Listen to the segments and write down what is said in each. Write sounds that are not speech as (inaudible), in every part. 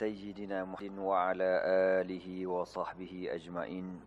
سيدنا محمد وعلى آله وصحبه أجمعين.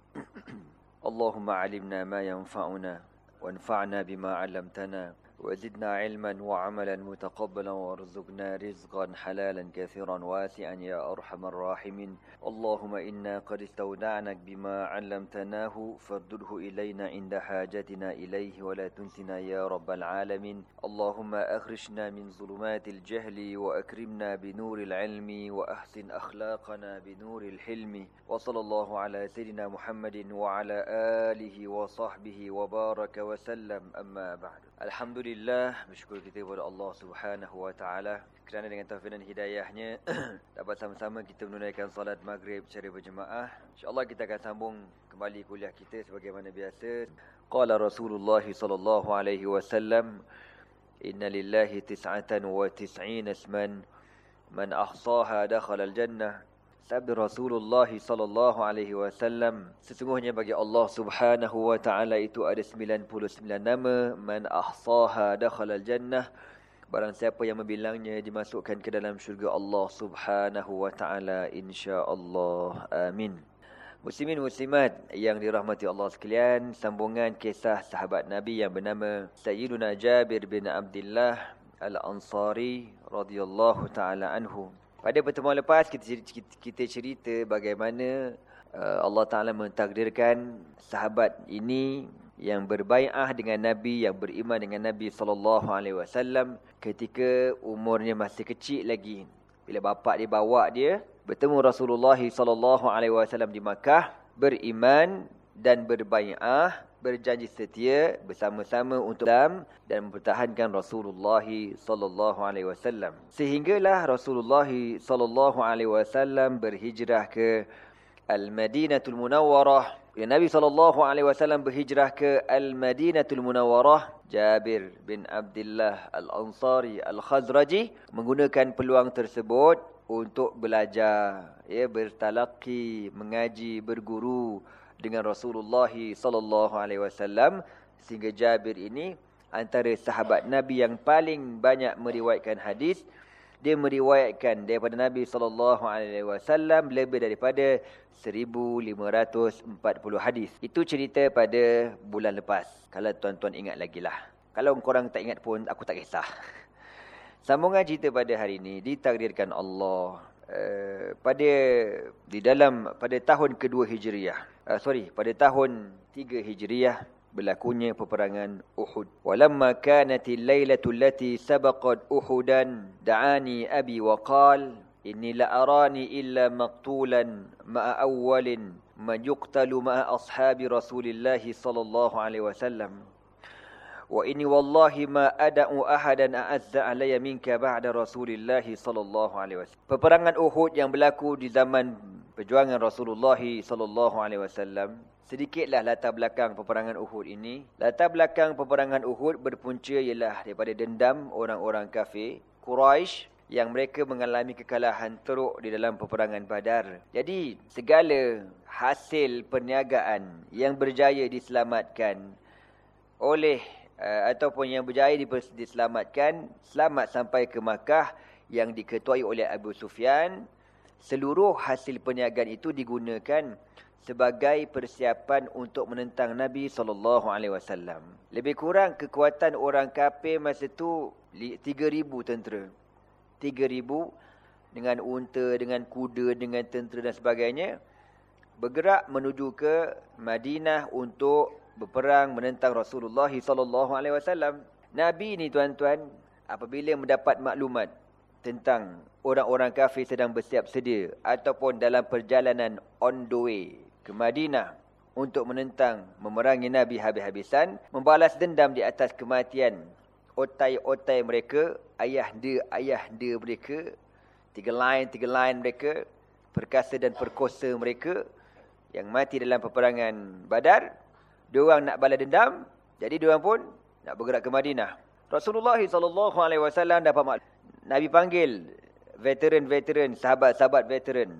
(clears throat) اللهم علمنا ما ينفعنا وانفعنا بما علمتنا. وزدنا علما وعملا متقبلا وارزقنا رزقا حلالا كثيرا واسعا يا أرحم الراحمين. اللهم إنا قد استودعنك بما علمتناه فردده إلينا عند حاجتنا إليه ولا تنسنا يا رب العالمين. اللهم أخرجنا من ظلمات الجهل وأكرمنا بنور العلم وأحسن أخلاقنا بنور الحلم. وصلى الله على سيدنا محمد وعلى آله وصحبه وبارك وسلم. أما بعد. Alhamdulillah bersyukur kita kepada Allah Subhanahu wa taala kerana dengan taufik dan hidayahnya (clears throat) dapat sama-sama kita menunaikan salat maghrib secara berjemaah. Insya-Allah kita akan sambung kembali kuliah kita sebagaimana biasa. Qala Rasulullah sallallahu alaihi wasallam Inna lillahi tis'atan wa tis'ina isman man ahsaha dakhala al-jannah Sabda Rasulullah sallallahu alaihi wasallam sesungguhnya bagi Allah Subhanahu wa taala itu ada 99 nama man ahsaha dakhala jannah. Barang siapa yang membilangnya dimasukkan ke dalam syurga Allah Subhanahu wa taala insyaallah. Amin. Muslimin muslimat yang dirahmati Allah sekalian sambungan kisah sahabat Nabi yang bernama Sayyiduna Jabir bin Abdullah Al-Ansari radhiyallahu taala anhu pada pertemuan lepas kita kita cerita bagaimana uh, Allah Taala mentakdirkan sahabat ini yang berbaiah dengan Nabi yang beriman dengan Nabi sallallahu alaihi wasallam ketika umurnya masih kecil lagi. Bila bapa dia bawa dia bertemu Rasulullah sallallahu alaihi wasallam di Makkah, beriman dan berbaiah berjanji setia bersama-sama untuk Islam dan mempertahankan Rasulullah sallallahu alaihi wasallam. Sehinggalah Rasulullah sallallahu alaihi wasallam berhijrah ke Al-Madinatul Munawwarah. Ya Nabi sallallahu alaihi wasallam berhijrah ke Al-Madinatul Munawwarah. Jabir bin Abdullah Al-Ansari Al-Khazraji menggunakan peluang tersebut untuk belajar, ya bertalaqi, mengaji, berguru dengan Rasulullah sallallahu alaihi wasallam sehingga Jabir ini antara sahabat Nabi yang paling banyak meriwayatkan hadis. Dia meriwayatkan daripada Nabi sallallahu alaihi wasallam lebih daripada 1540 hadis. Itu cerita pada bulan lepas. Kalau tuan-tuan ingat lagi lah. Kalau korang tak ingat pun aku tak kisah. (laughs) Sambungan cerita pada hari ini ditakdirkan Allah Uh, pada di dalam pada tahun kedua Hijriah uh, sorry pada tahun 3 Hijriah berlakunya peperangan Uhud. Walamma kanatil lailatul lati sabaqat Uhudan da'ani abi wa qal inni la arani illa maqtulan ma'a awwalin man yuqtalu ma'a ashabi Rasulillah sallallahu alaihi wasallam. Wa inni wallahi ma ada'u ahadan a'azza alayya minka ba'da Rasulillah sallallahu alaihi wasallam. Peperangan Uhud yang berlaku di zaman perjuangan Rasulullah sallallahu alaihi wasallam sedikitlah latar belakang peperangan Uhud ini. Latar belakang peperangan Uhud berpunca ialah daripada dendam orang-orang kafir Quraisy yang mereka mengalami kekalahan teruk di dalam peperangan Badar. Jadi segala hasil perniagaan yang berjaya diselamatkan oleh uh, ataupun yang berjaya diselamatkan selamat sampai ke Makkah yang diketuai oleh Abu Sufyan seluruh hasil perniagaan itu digunakan sebagai persiapan untuk menentang Nabi sallallahu alaihi wasallam. Lebih kurang kekuatan orang kafir masa itu 3000 tentera. 3000 dengan unta, dengan kuda, dengan tentera dan sebagainya bergerak menuju ke Madinah untuk berperang menentang Rasulullah sallallahu alaihi wasallam. Nabi ni tuan-tuan apabila mendapat maklumat tentang orang-orang kafir sedang bersiap sedia ataupun dalam perjalanan on the way ke Madinah untuk menentang memerangi Nabi habis-habisan, membalas dendam di atas kematian otai-otai mereka, ayah-ayah mereka, tiga lain tiga lain mereka, perkasa dan perkosa mereka yang mati dalam peperangan Badar. Dua orang nak balas dendam, jadi dua orang pun nak bergerak ke Madinah. Rasulullah SAW dapat maklum. Nabi panggil veteran-veteran, sahabat-sahabat veteran.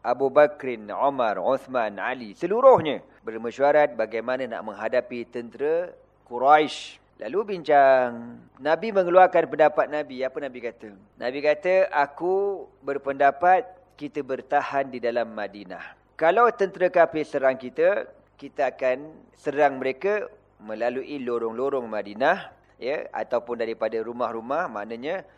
Abu Bakrin, Umar, Uthman, Ali. Seluruhnya bermesyuarat bagaimana nak menghadapi tentera Quraisy. Lalu bincang. Nabi mengeluarkan pendapat Nabi. Apa Nabi kata? Nabi kata, aku berpendapat kita bertahan di dalam Madinah. Kalau tentera kafir serang kita, kita akan serang mereka melalui lorong-lorong Madinah ya ataupun daripada rumah-rumah maknanya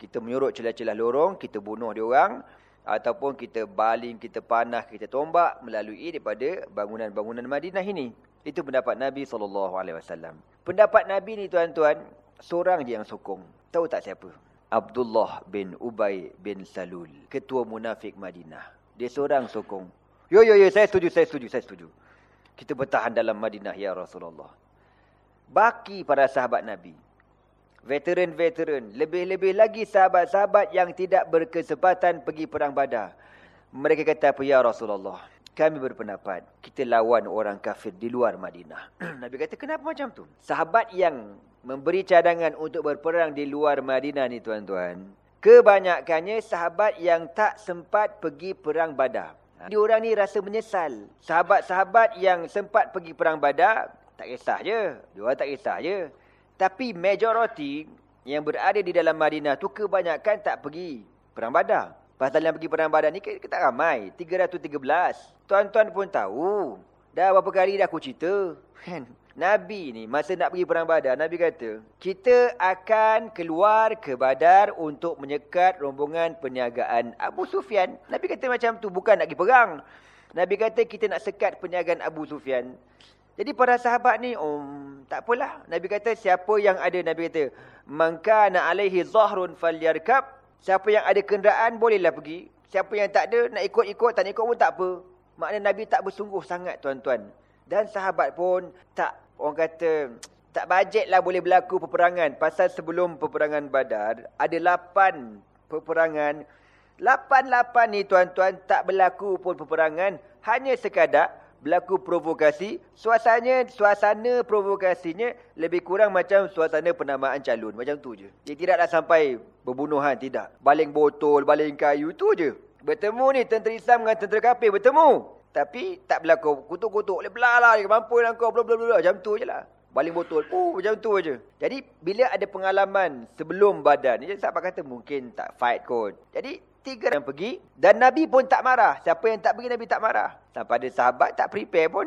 kita menyurut celah-celah lorong kita bunuh dia orang ataupun kita baling kita panah kita tombak melalui daripada bangunan-bangunan Madinah ini. Itu pendapat Nabi wasallam. Pendapat Nabi ni tuan-tuan seorang je yang sokong. Tahu tak siapa? Abdullah bin Ubay bin Salul ketua munafik Madinah. Dia seorang sokong. Yo yo yo saya setuju saya setuju saya setuju. Kita bertahan dalam Madinah ya Rasulullah. Baki para sahabat Nabi veteran-veteran, lebih-lebih lagi sahabat-sahabat yang tidak berkesempatan pergi perang badar. Mereka kata apa, Ya Rasulullah, kami berpendapat, kita lawan orang kafir di luar Madinah. (clears throat) Nabi kata, kenapa macam tu? Sahabat yang memberi cadangan untuk berperang di luar Madinah ni tuan-tuan, kebanyakannya sahabat yang tak sempat pergi perang badar. Dia orang ni rasa menyesal. Sahabat-sahabat yang sempat pergi perang badar, tak kisah je. Dia tak kisah je. Tapi majoriti yang berada di dalam Madinah tu kebanyakan tak pergi perang badar. Pasal yang pergi perang badar ni kita ramai. 313. Tuan-tuan pun tahu. Dah berapa kali dah aku cerita. Kan? Nabi ni masa nak pergi perang badar. Nabi kata. Kita akan keluar ke badar untuk menyekat rombongan perniagaan Abu Sufyan. Nabi kata macam tu. Bukan nak pergi perang. Nabi kata kita nak sekat perniagaan Abu Sufyan. Jadi para sahabat ni, um, tak apalah. Nabi kata, siapa yang ada, Nabi kata, Maka na alaihi zahrun falyarkab. Siapa yang ada kenderaan, bolehlah pergi. Siapa yang tak ada, nak ikut-ikut, tak nak ikut pun tak apa. Maknanya Nabi tak bersungguh sangat, tuan-tuan. Dan sahabat pun tak, orang kata, tak bajet lah boleh berlaku peperangan. Pasal sebelum peperangan badar, ada lapan peperangan. Lapan-lapan ni, tuan-tuan, tak berlaku pun peperangan. Hanya sekadar berlaku provokasi, suasana suasana provokasinya lebih kurang macam suasana penamaan calon. Macam tu je. Dia tidaklah sampai berbunuhan, tidak. Baling botol, baling kayu, tu je. Bertemu ni tentera Islam dengan tentera kafir, bertemu. Tapi tak berlaku kutuk-kutuk. Belah lah, mampu lah kau, bla bla bla. Macam tu je lah. Baling botol, uh, macam tu je. Jadi, bila ada pengalaman sebelum badan, ni sahabat kata mungkin tak fight kot. Jadi, tiga yang pergi dan Nabi pun tak marah. Siapa yang tak pergi Nabi tak marah. Sampai ada sahabat tak prepare pun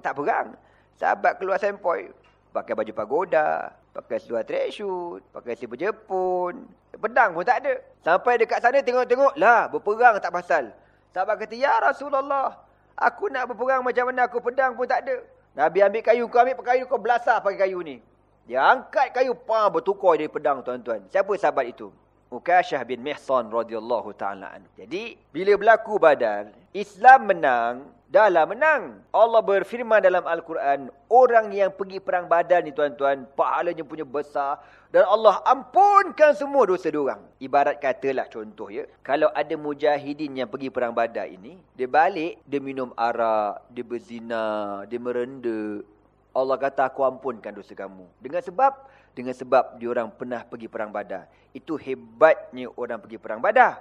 tak perang. Sahabat keluar sempoi. Pakai baju pagoda, pakai seluar tracksuit, pakai slipper Jepun. Pedang pun tak ada. Sampai dekat sana tengok-tengok, lah berperang tak pasal. Sahabat kata, "Ya Rasulullah, aku nak berperang macam mana aku pedang pun tak ada." Nabi ambil kayu, kau ambil kayu, kau belasah pakai kayu ni. Dia angkat kayu, pam bertukar dari pedang tuan-tuan. Siapa sahabat itu? Ukasyah bin Mihsan radhiyallahu taala anhu. Jadi bila berlaku Badar, Islam menang, dahlah menang. Allah berfirman dalam Al-Quran, orang yang pergi perang Badar ni tuan-tuan, pahalanya punya besar dan Allah ampunkan semua dosa dia orang. Ibarat katalah contoh ya, kalau ada mujahidin yang pergi perang Badar ini, dia balik, dia minum arak, dia berzina, dia merenda. Allah kata aku ampunkan dosa kamu. Dengan sebab dengan sebab diorang pernah pergi perang badar. Itu hebatnya orang pergi perang badar.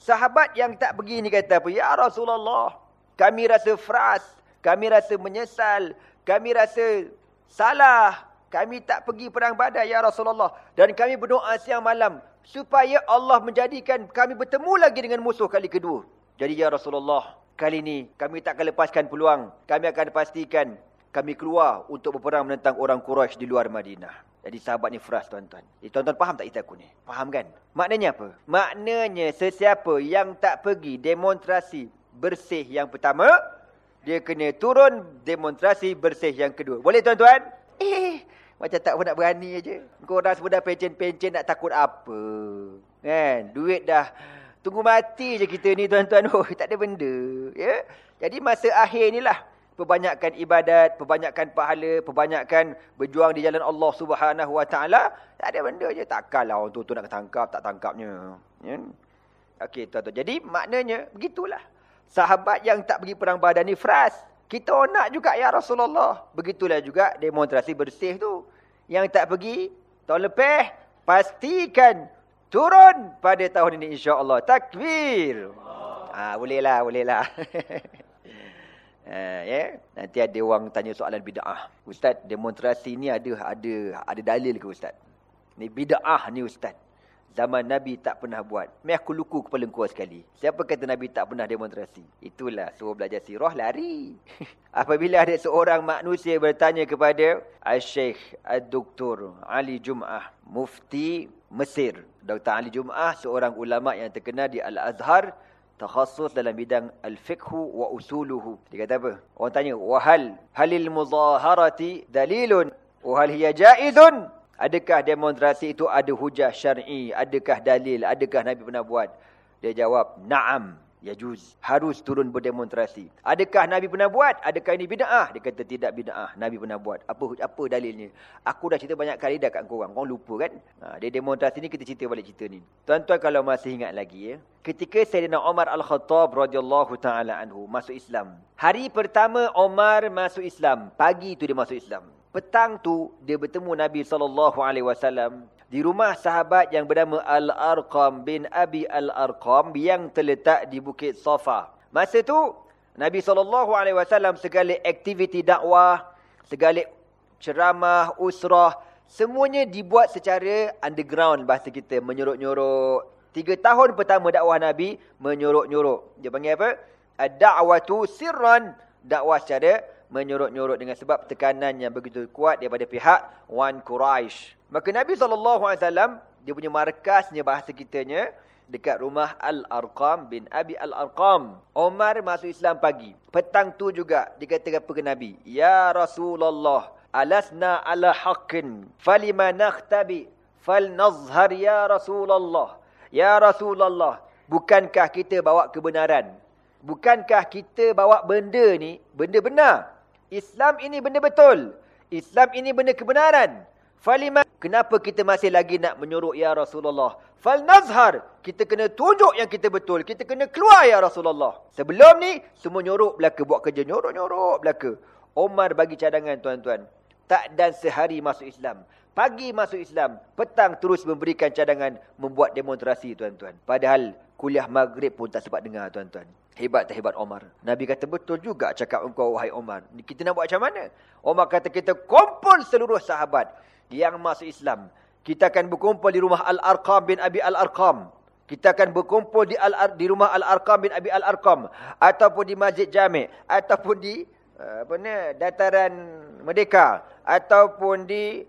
Sahabat yang tak pergi ni kata apa? Ya Rasulullah, kami rasa fras, kami rasa menyesal, kami rasa salah. Kami tak pergi perang badar ya Rasulullah. Dan kami berdoa siang malam. Supaya Allah menjadikan kami bertemu lagi dengan musuh kali kedua. Jadi ya Rasulullah, kali ini kami tak akan lepaskan peluang. Kami akan pastikan kami keluar untuk berperang menentang orang Quraisy di luar Madinah. Jadi sahabat ni fras tuan-tuan. Tuan-tuan faham tak kita aku ni? Faham kan? Maknanya apa? Maknanya sesiapa yang tak pergi demonstrasi bersih yang pertama, dia kena turun demonstrasi bersih yang kedua. Boleh tuan-tuan? Eh, macam tak pun nak berani aja. Kau dah semua dah pencen-pencen nak takut apa? Kan? Duit dah tunggu mati je kita ni tuan-tuan. (laughs) Oh, tak ada benda. Ya? Jadi masa akhir inilah Perbanyakkan ibadat, perbanyakkan pahala, perbanyakkan berjuang di jalan Allah Subhanahu Wa Taala. Tak ada benda je. Takkanlah orang tu, tu nak tangkap, tak tangkapnya. Ya? Okey, tuan-tuan. Jadi maknanya begitulah. Sahabat yang tak pergi perang badan ni fras. Kita nak juga ya Rasulullah. Begitulah juga demonstrasi bersih tu. Yang tak pergi, tahun lepas, pastikan turun pada tahun ini insya-Allah. Takbir. Ah, bolehlah, bolehlah. (laughs) Uh, yeah. Nanti ada orang tanya soalan bid'ah. Ustaz, demonstrasi ni ada ada ada dalil ke ustaz? Ni bid'ah ni ustaz. Zaman Nabi tak pernah buat. Meh aku luku kepala kau sekali. Siapa kata Nabi tak pernah demonstrasi? Itulah suruh belajar sirah lari. (laughs) Apabila ada seorang manusia bertanya kepada Al-Syeikh Al-Doktor Ali Jum'ah, Mufti Mesir. Dr. Ali Jum'ah seorang ulama yang terkenal di Al-Azhar takhasus dalam bidang al-fiqhu wa usuluhu. Dia kata apa? Orang tanya, "Wahal halil muzaharati dalilun wa hal hiya jaizun?" Adakah demonstrasi itu ada hujah syar'i? Adakah dalil? Adakah Nabi pernah buat? Dia jawab, na'am. Ya juz. Harus turun berdemonstrasi. Adakah Nabi pernah buat? Adakah ini bida'ah? Dia kata tidak bida'ah. Nabi pernah buat. Apa apa dalilnya? Aku dah cerita banyak kali dah kat korang. Korang lupa kan? Ha, dia demonstrasi ni kita cerita balik cerita ni. Tuan-tuan kalau masih ingat lagi ya. Ketika Sayyidina Omar Al-Khattab radhiyallahu ta'ala anhu masuk Islam. Hari pertama Omar masuk Islam. Pagi tu dia masuk Islam. Petang tu dia bertemu Nabi wasallam di rumah sahabat yang bernama Al-Arqam bin Abi Al-Arqam yang terletak di Bukit Safa. Masa tu Nabi wasallam segala aktiviti dakwah, segala ceramah, usrah, semuanya dibuat secara underground bahasa kita, menyorok-nyorok. Tiga tahun pertama dakwah Nabi menyorok-nyorok. Dia panggil apa? Ad-da'watu sirran, dakwah secara menyorok-nyorok dengan sebab tekanan yang begitu kuat daripada pihak Wan Quraisy. Maka Nabi SAW, dia punya markasnya bahasa kitanya, dekat rumah Al-Arqam bin Abi Al-Arqam. Omar masuk Islam pagi. Petang tu juga dikatakan kepada Nabi, Ya Rasulullah, alasna ala haqqin, falima nakhtabi, falnazhar ya Rasulullah. Ya Rasulullah, bukankah kita bawa kebenaran? Bukankah kita bawa benda ni, benda benar? Islam ini benda betul. Islam ini benda kebenaran. Falima kenapa kita masih lagi nak menyuruh ya Rasulullah? Fal nazhar kita kena tunjuk yang kita betul. Kita kena keluar ya Rasulullah. Sebelum ni semua nyuruh belaka buat kerja nyuruh-nyuruh belaka. Omar bagi cadangan tuan-tuan. Tak dan sehari masuk Islam. Pagi masuk Islam, petang terus memberikan cadangan membuat demonstrasi tuan-tuan. Padahal kuliah maghrib pun tak sempat dengar tuan-tuan. Hebat tak hebat Omar. Nabi kata betul juga cakap engkau wahai Omar. Kita nak buat macam mana? Omar kata kita kumpul seluruh sahabat yang masuk Islam. Kita akan berkumpul di rumah Al-Arqam bin Abi Al-Arqam. Kita akan berkumpul di, Al di rumah Al-Arqam bin Abi Al-Arqam. Ataupun di Masjid Jami' Ataupun di uh, apa ni, Dataran Merdeka. Ataupun di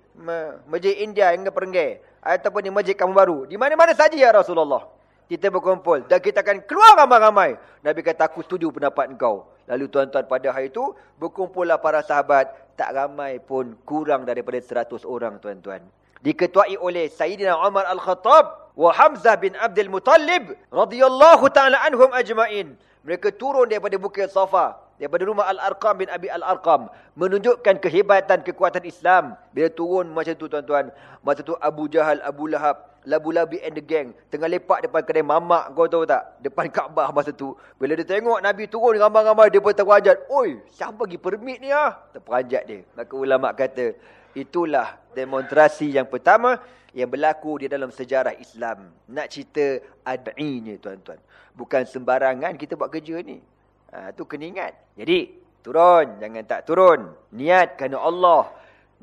Masjid India hingga Perenggai ataupun di Masjid Kampung Baru. Di mana-mana saja ya Rasulullah. Kita berkumpul dan kita akan keluar ramai-ramai. Nabi kata aku setuju pendapat engkau. Lalu tuan-tuan pada hari itu berkumpullah para sahabat tak ramai pun kurang daripada 100 orang tuan-tuan. Diketuai oleh Sayyidina Umar Al-Khattab wa Hamzah bin Abdul Muttalib radhiyallahu taala anhum ajmain. Mereka turun daripada Bukit Safa daripada rumah Al-Arqam bin Abi Al-Arqam menunjukkan kehebatan kekuatan Islam bila turun macam tu tuan-tuan masa tu Abu Jahal Abu Lahab Labu-labi and the gang tengah lepak depan kedai mamak kau tahu tak depan Kaabah masa tu bila dia tengok Nabi turun ramai-ramai dia pun terperanjat oi siapa bagi permit ni ah terperanjat dia maka ulama kata itulah demonstrasi yang pertama yang berlaku di dalam sejarah Islam nak cerita ad'inya tuan-tuan bukan sembarangan kita buat kerja ni Ha, tu kena ingat. Jadi, turun. Jangan tak turun. Niat kerana Allah.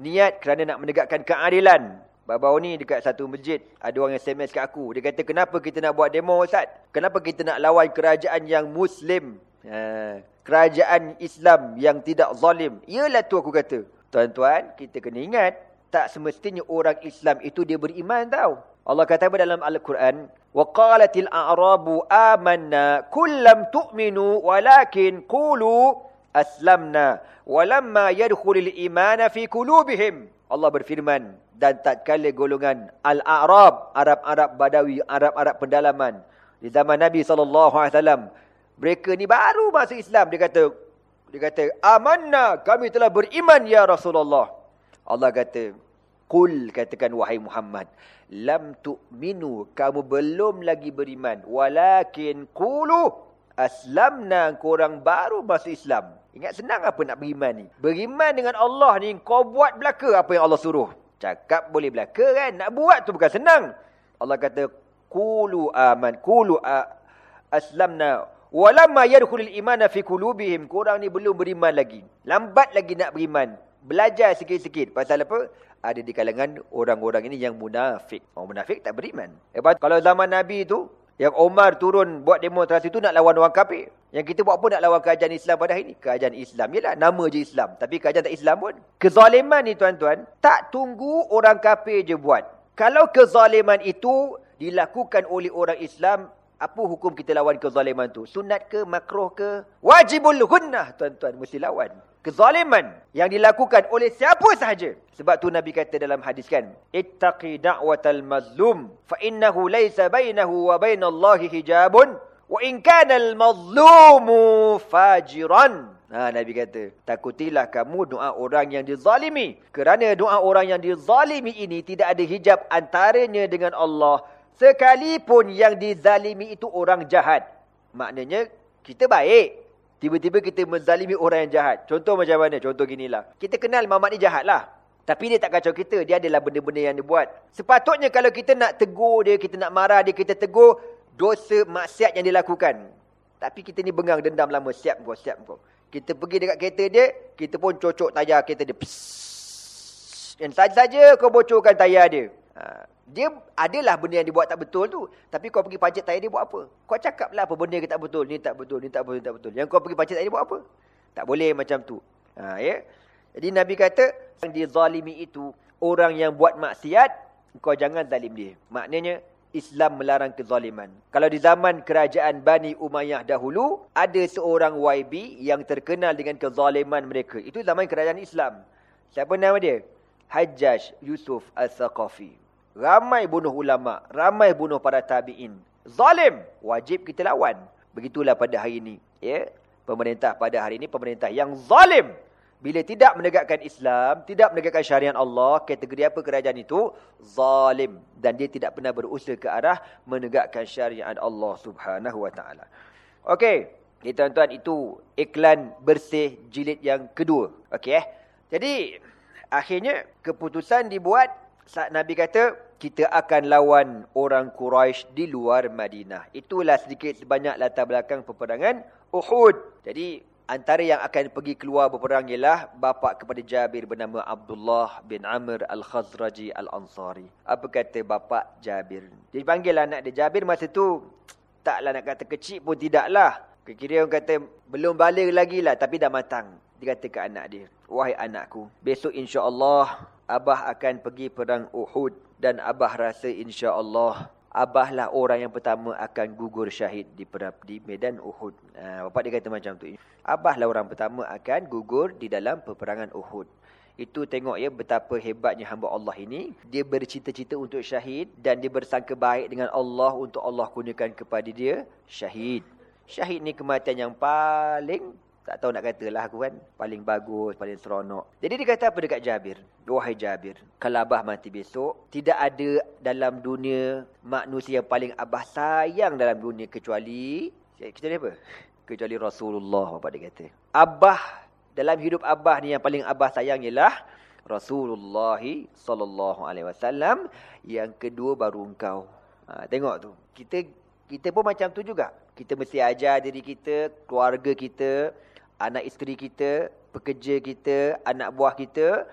Niat kerana nak menegakkan keadilan. Baru-baru ni dekat satu masjid, ada orang yang SMS kat aku. Dia kata, kenapa kita nak buat demo Ustaz? Kenapa kita nak lawan kerajaan yang Muslim? Ha, kerajaan Islam yang tidak zalim. Ialah tu aku kata. Tuan-tuan, kita kena ingat. Tak semestinya orang Islam itu dia beriman tau. Allah kata dalam Al-Quran, وقالت الأعراب آمنا كل لم تؤمنوا ولكن قولوا أسلمنا ولما يدخل الإيمان في قلوبهم Allah berfirman dan tak kala golongan Al-A'rab, Arab-Arab Badawi, Arab-Arab pendalaman di zaman Nabi SAW mereka ni baru masuk Islam dia kata dia kata amanna kami telah beriman ya Rasulullah Allah kata Qul katakan wahai Muhammad, lam tu'minu kamu belum lagi beriman, walakin qulu aslamna korang baru masuk Islam. Ingat senang apa nak beriman ni? Beriman dengan Allah ni kau buat belaka apa yang Allah suruh. Cakap boleh belaka kan? Nak buat tu bukan senang. Allah kata qulu aman, qulu aslamna walamma yadkhulul imana fi qulubihim. Korang ni belum beriman lagi. Lambat lagi nak beriman. Belajar sikit-sikit. Pasal apa? Ada di kalangan orang-orang ini yang munafik. Orang munafik tak beriman. Sebab kalau zaman Nabi itu, yang Omar turun buat demonstrasi itu nak lawan orang kafir. Yang kita buat apa nak lawan kerajaan Islam pada hari ini? Kerajaan Islam. Yalah, nama je Islam. Tapi kerajaan tak Islam pun. Kezaliman ni tuan-tuan, tak tunggu orang kafir je buat. Kalau kezaliman itu dilakukan oleh orang Islam, apa hukum kita lawan kezaliman tu? Sunat ke, makruh ke? Wajibul gunnah, tuan-tuan. Mesti lawan kezaliman yang dilakukan oleh siapa sahaja. Sebab tu Nabi kata dalam hadis kan, ittaqi da'watal mazlum fa innahu laysa bainahu wa bainallahi hijabun wa in kana al mazlumu fajiran. Ha, Nabi kata, takutilah kamu doa orang yang dizalimi. Kerana doa orang yang dizalimi ini tidak ada hijab antaranya dengan Allah. Sekalipun yang dizalimi itu orang jahat. Maknanya, kita baik. Tiba-tiba kita menzalimi orang yang jahat. Contoh macam mana? Contoh ginilah. Kita kenal Mamat ni jahat lah. Tapi dia tak kacau kita. Dia adalah benda-benda yang dia buat. Sepatutnya kalau kita nak tegur dia, kita nak marah dia, kita tegur dosa maksiat yang dia lakukan. Tapi kita ni bengang dendam lama. Siap kau, siap kau. Kita pergi dekat kereta dia, kita pun cocok tayar kereta dia. Dan saja-saja kau bocorkan tayar dia. Ha. Dia adalah benda yang dia buat tak betul tu. Tapi kau pergi pajak tayar dia buat apa? Kau cakaplah apa benda yang tak betul. Ni tak betul, ni tak betul, ni tak betul. Yang kau pergi pajak tayar dia buat apa? Tak boleh macam tu. Ha, ya? Jadi Nabi kata, yang dizalimi itu, orang yang buat maksiat, kau jangan zalim dia. Maknanya, Islam melarang kezaliman. Kalau di zaman kerajaan Bani Umayyah dahulu, ada seorang YB yang terkenal dengan kezaliman mereka. Itu zaman kerajaan Islam. Siapa nama dia? Hajjaj Yusuf Al-Thaqafi. Ramai bunuh ulama, ramai bunuh para tabi'in. Zalim, wajib kita lawan. Begitulah pada hari ini, ya. Pemerintah pada hari ini pemerintah yang zalim. Bila tidak menegakkan Islam, tidak menegakkan syariat Allah, kategori apa kerajaan itu? Zalim dan dia tidak pernah berusaha ke arah menegakkan syariat Allah Subhanahu wa taala. Okey, ini tuan-tuan itu iklan bersih jilid yang kedua. Okey eh. Jadi akhirnya keputusan dibuat saat Nabi kata, kita akan lawan orang Quraisy di luar Madinah. Itulah sedikit sebanyak latar belakang peperangan Uhud. Jadi, antara yang akan pergi keluar berperang ialah bapa kepada Jabir bernama Abdullah bin Amr Al-Khazraji Al-Ansari. Apa kata bapa Jabir? Dia panggil anak dia Jabir masa tu, (tsk) taklah nak kata kecil pun tidaklah. Kira orang kata, belum balik lagi lah, tapi dah matang. Dia kata ke anak dia, Wahai anakku, besok insya Allah Abah akan pergi perang Uhud dan Abah rasa insya-Allah Abahlah orang yang pertama akan gugur syahid di di medan Uhud. Ha, bapak dia kata macam tu. Abahlah orang pertama akan gugur di dalam peperangan Uhud. Itu tengok ya betapa hebatnya hamba Allah ini. Dia bercita-cita untuk syahid dan dia bersangka baik dengan Allah untuk Allah kurniakan kepada dia syahid. Syahid ni kematian yang paling tak tahu nak katalah aku kan. Paling bagus, paling seronok. Jadi dia kata apa dekat Jabir? Wahai Jabir, kalau Abah mati besok, tidak ada dalam dunia manusia yang paling Abah sayang dalam dunia kecuali... Kita ni apa? Kecuali Rasulullah, Bapak dia kata. Abah, dalam hidup Abah ni yang paling Abah sayang ialah Rasulullah sallallahu alaihi wasallam yang kedua baru engkau. Ha, tengok tu. Kita kita pun macam tu juga. Kita mesti ajar diri kita, keluarga kita, anak isteri kita, pekerja kita, anak buah kita.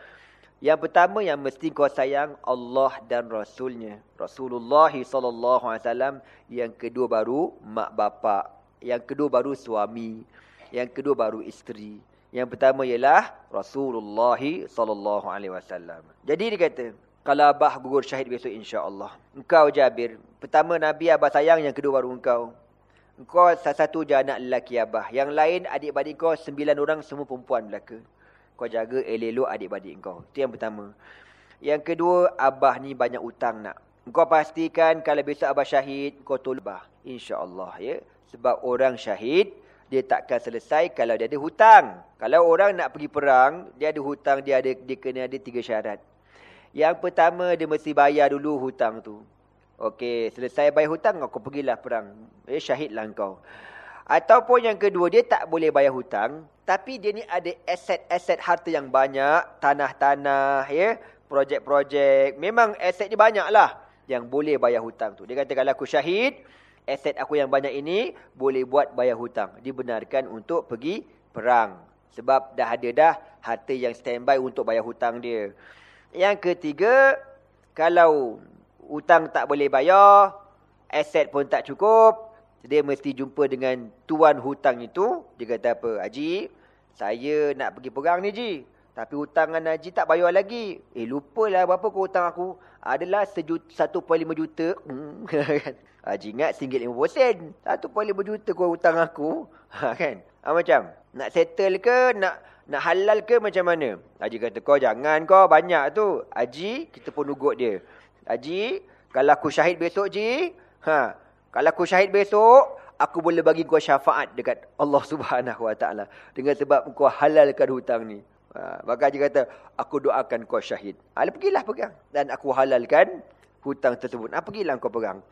Yang pertama yang mesti kau sayang Allah dan Rasulnya. Rasulullah SAW. Yang kedua baru mak bapak. Yang kedua baru suami. Yang kedua baru isteri. Yang pertama ialah Rasulullah SAW. Jadi dia kata, kalau abah gugur syahid besok insya-Allah. Engkau Jabir, pertama Nabi abah sayang, yang kedua baru engkau. Engkau salah satu je anak lelaki abah. Yang lain adik-beradik kau sembilan orang semua perempuan belaka. Kau jaga elok adik-beradik kau. Itu yang pertama. Yang kedua, abah ni banyak utang nak. Kau pastikan kalau besok abah syahid, kau tolong abah. InsyaAllah ya. Sebab orang syahid, dia takkan selesai kalau dia ada hutang. Kalau orang nak pergi perang, dia ada hutang, dia ada dia kena ada tiga syarat. Yang pertama, dia mesti bayar dulu hutang tu. Okey, selesai bayar hutang, kau pergilah perang. Eh, syahidlah kau. Ataupun yang kedua, dia tak boleh bayar hutang. Tapi dia ni ada aset-aset harta yang banyak. Tanah-tanah, ya. Projek-projek. Memang aset dia banyak lah. Yang boleh bayar hutang tu. Dia kata, kalau aku syahid, aset aku yang banyak ini, boleh buat bayar hutang. Dibenarkan untuk pergi perang. Sebab dah ada dah harta yang standby untuk bayar hutang dia. Yang ketiga, kalau hutang tak boleh bayar, aset pun tak cukup, dia mesti jumpa dengan tuan hutang itu. Dia kata apa? Haji, saya nak pergi perang ni, Ji. Tapi hutangan Haji tak bayar lagi. Eh, lupalah berapa kau hutang aku. Adalah 1.5 juta. Hmm? (laughs) Haji ingat RM1.50. 1.5 juta kau hutang aku. Ha, kan? Ha, macam, nak settle ke, nak nak halal ke macam mana? Haji kata, kau jangan kau banyak tu. Haji, kita pun ugut dia. Haji, kalau aku syahid besok, Ji. Ha, kalau aku syahid besok, aku boleh bagi kau syafaat dekat Allah Subhanahu Wa Taala dengan sebab kau halalkan hutang ni. Ha, maka dia kata, aku doakan kau syahid. Ha, pergilah pegang. Dan aku halalkan hutang tersebut. Ha, pergilah kau pegang.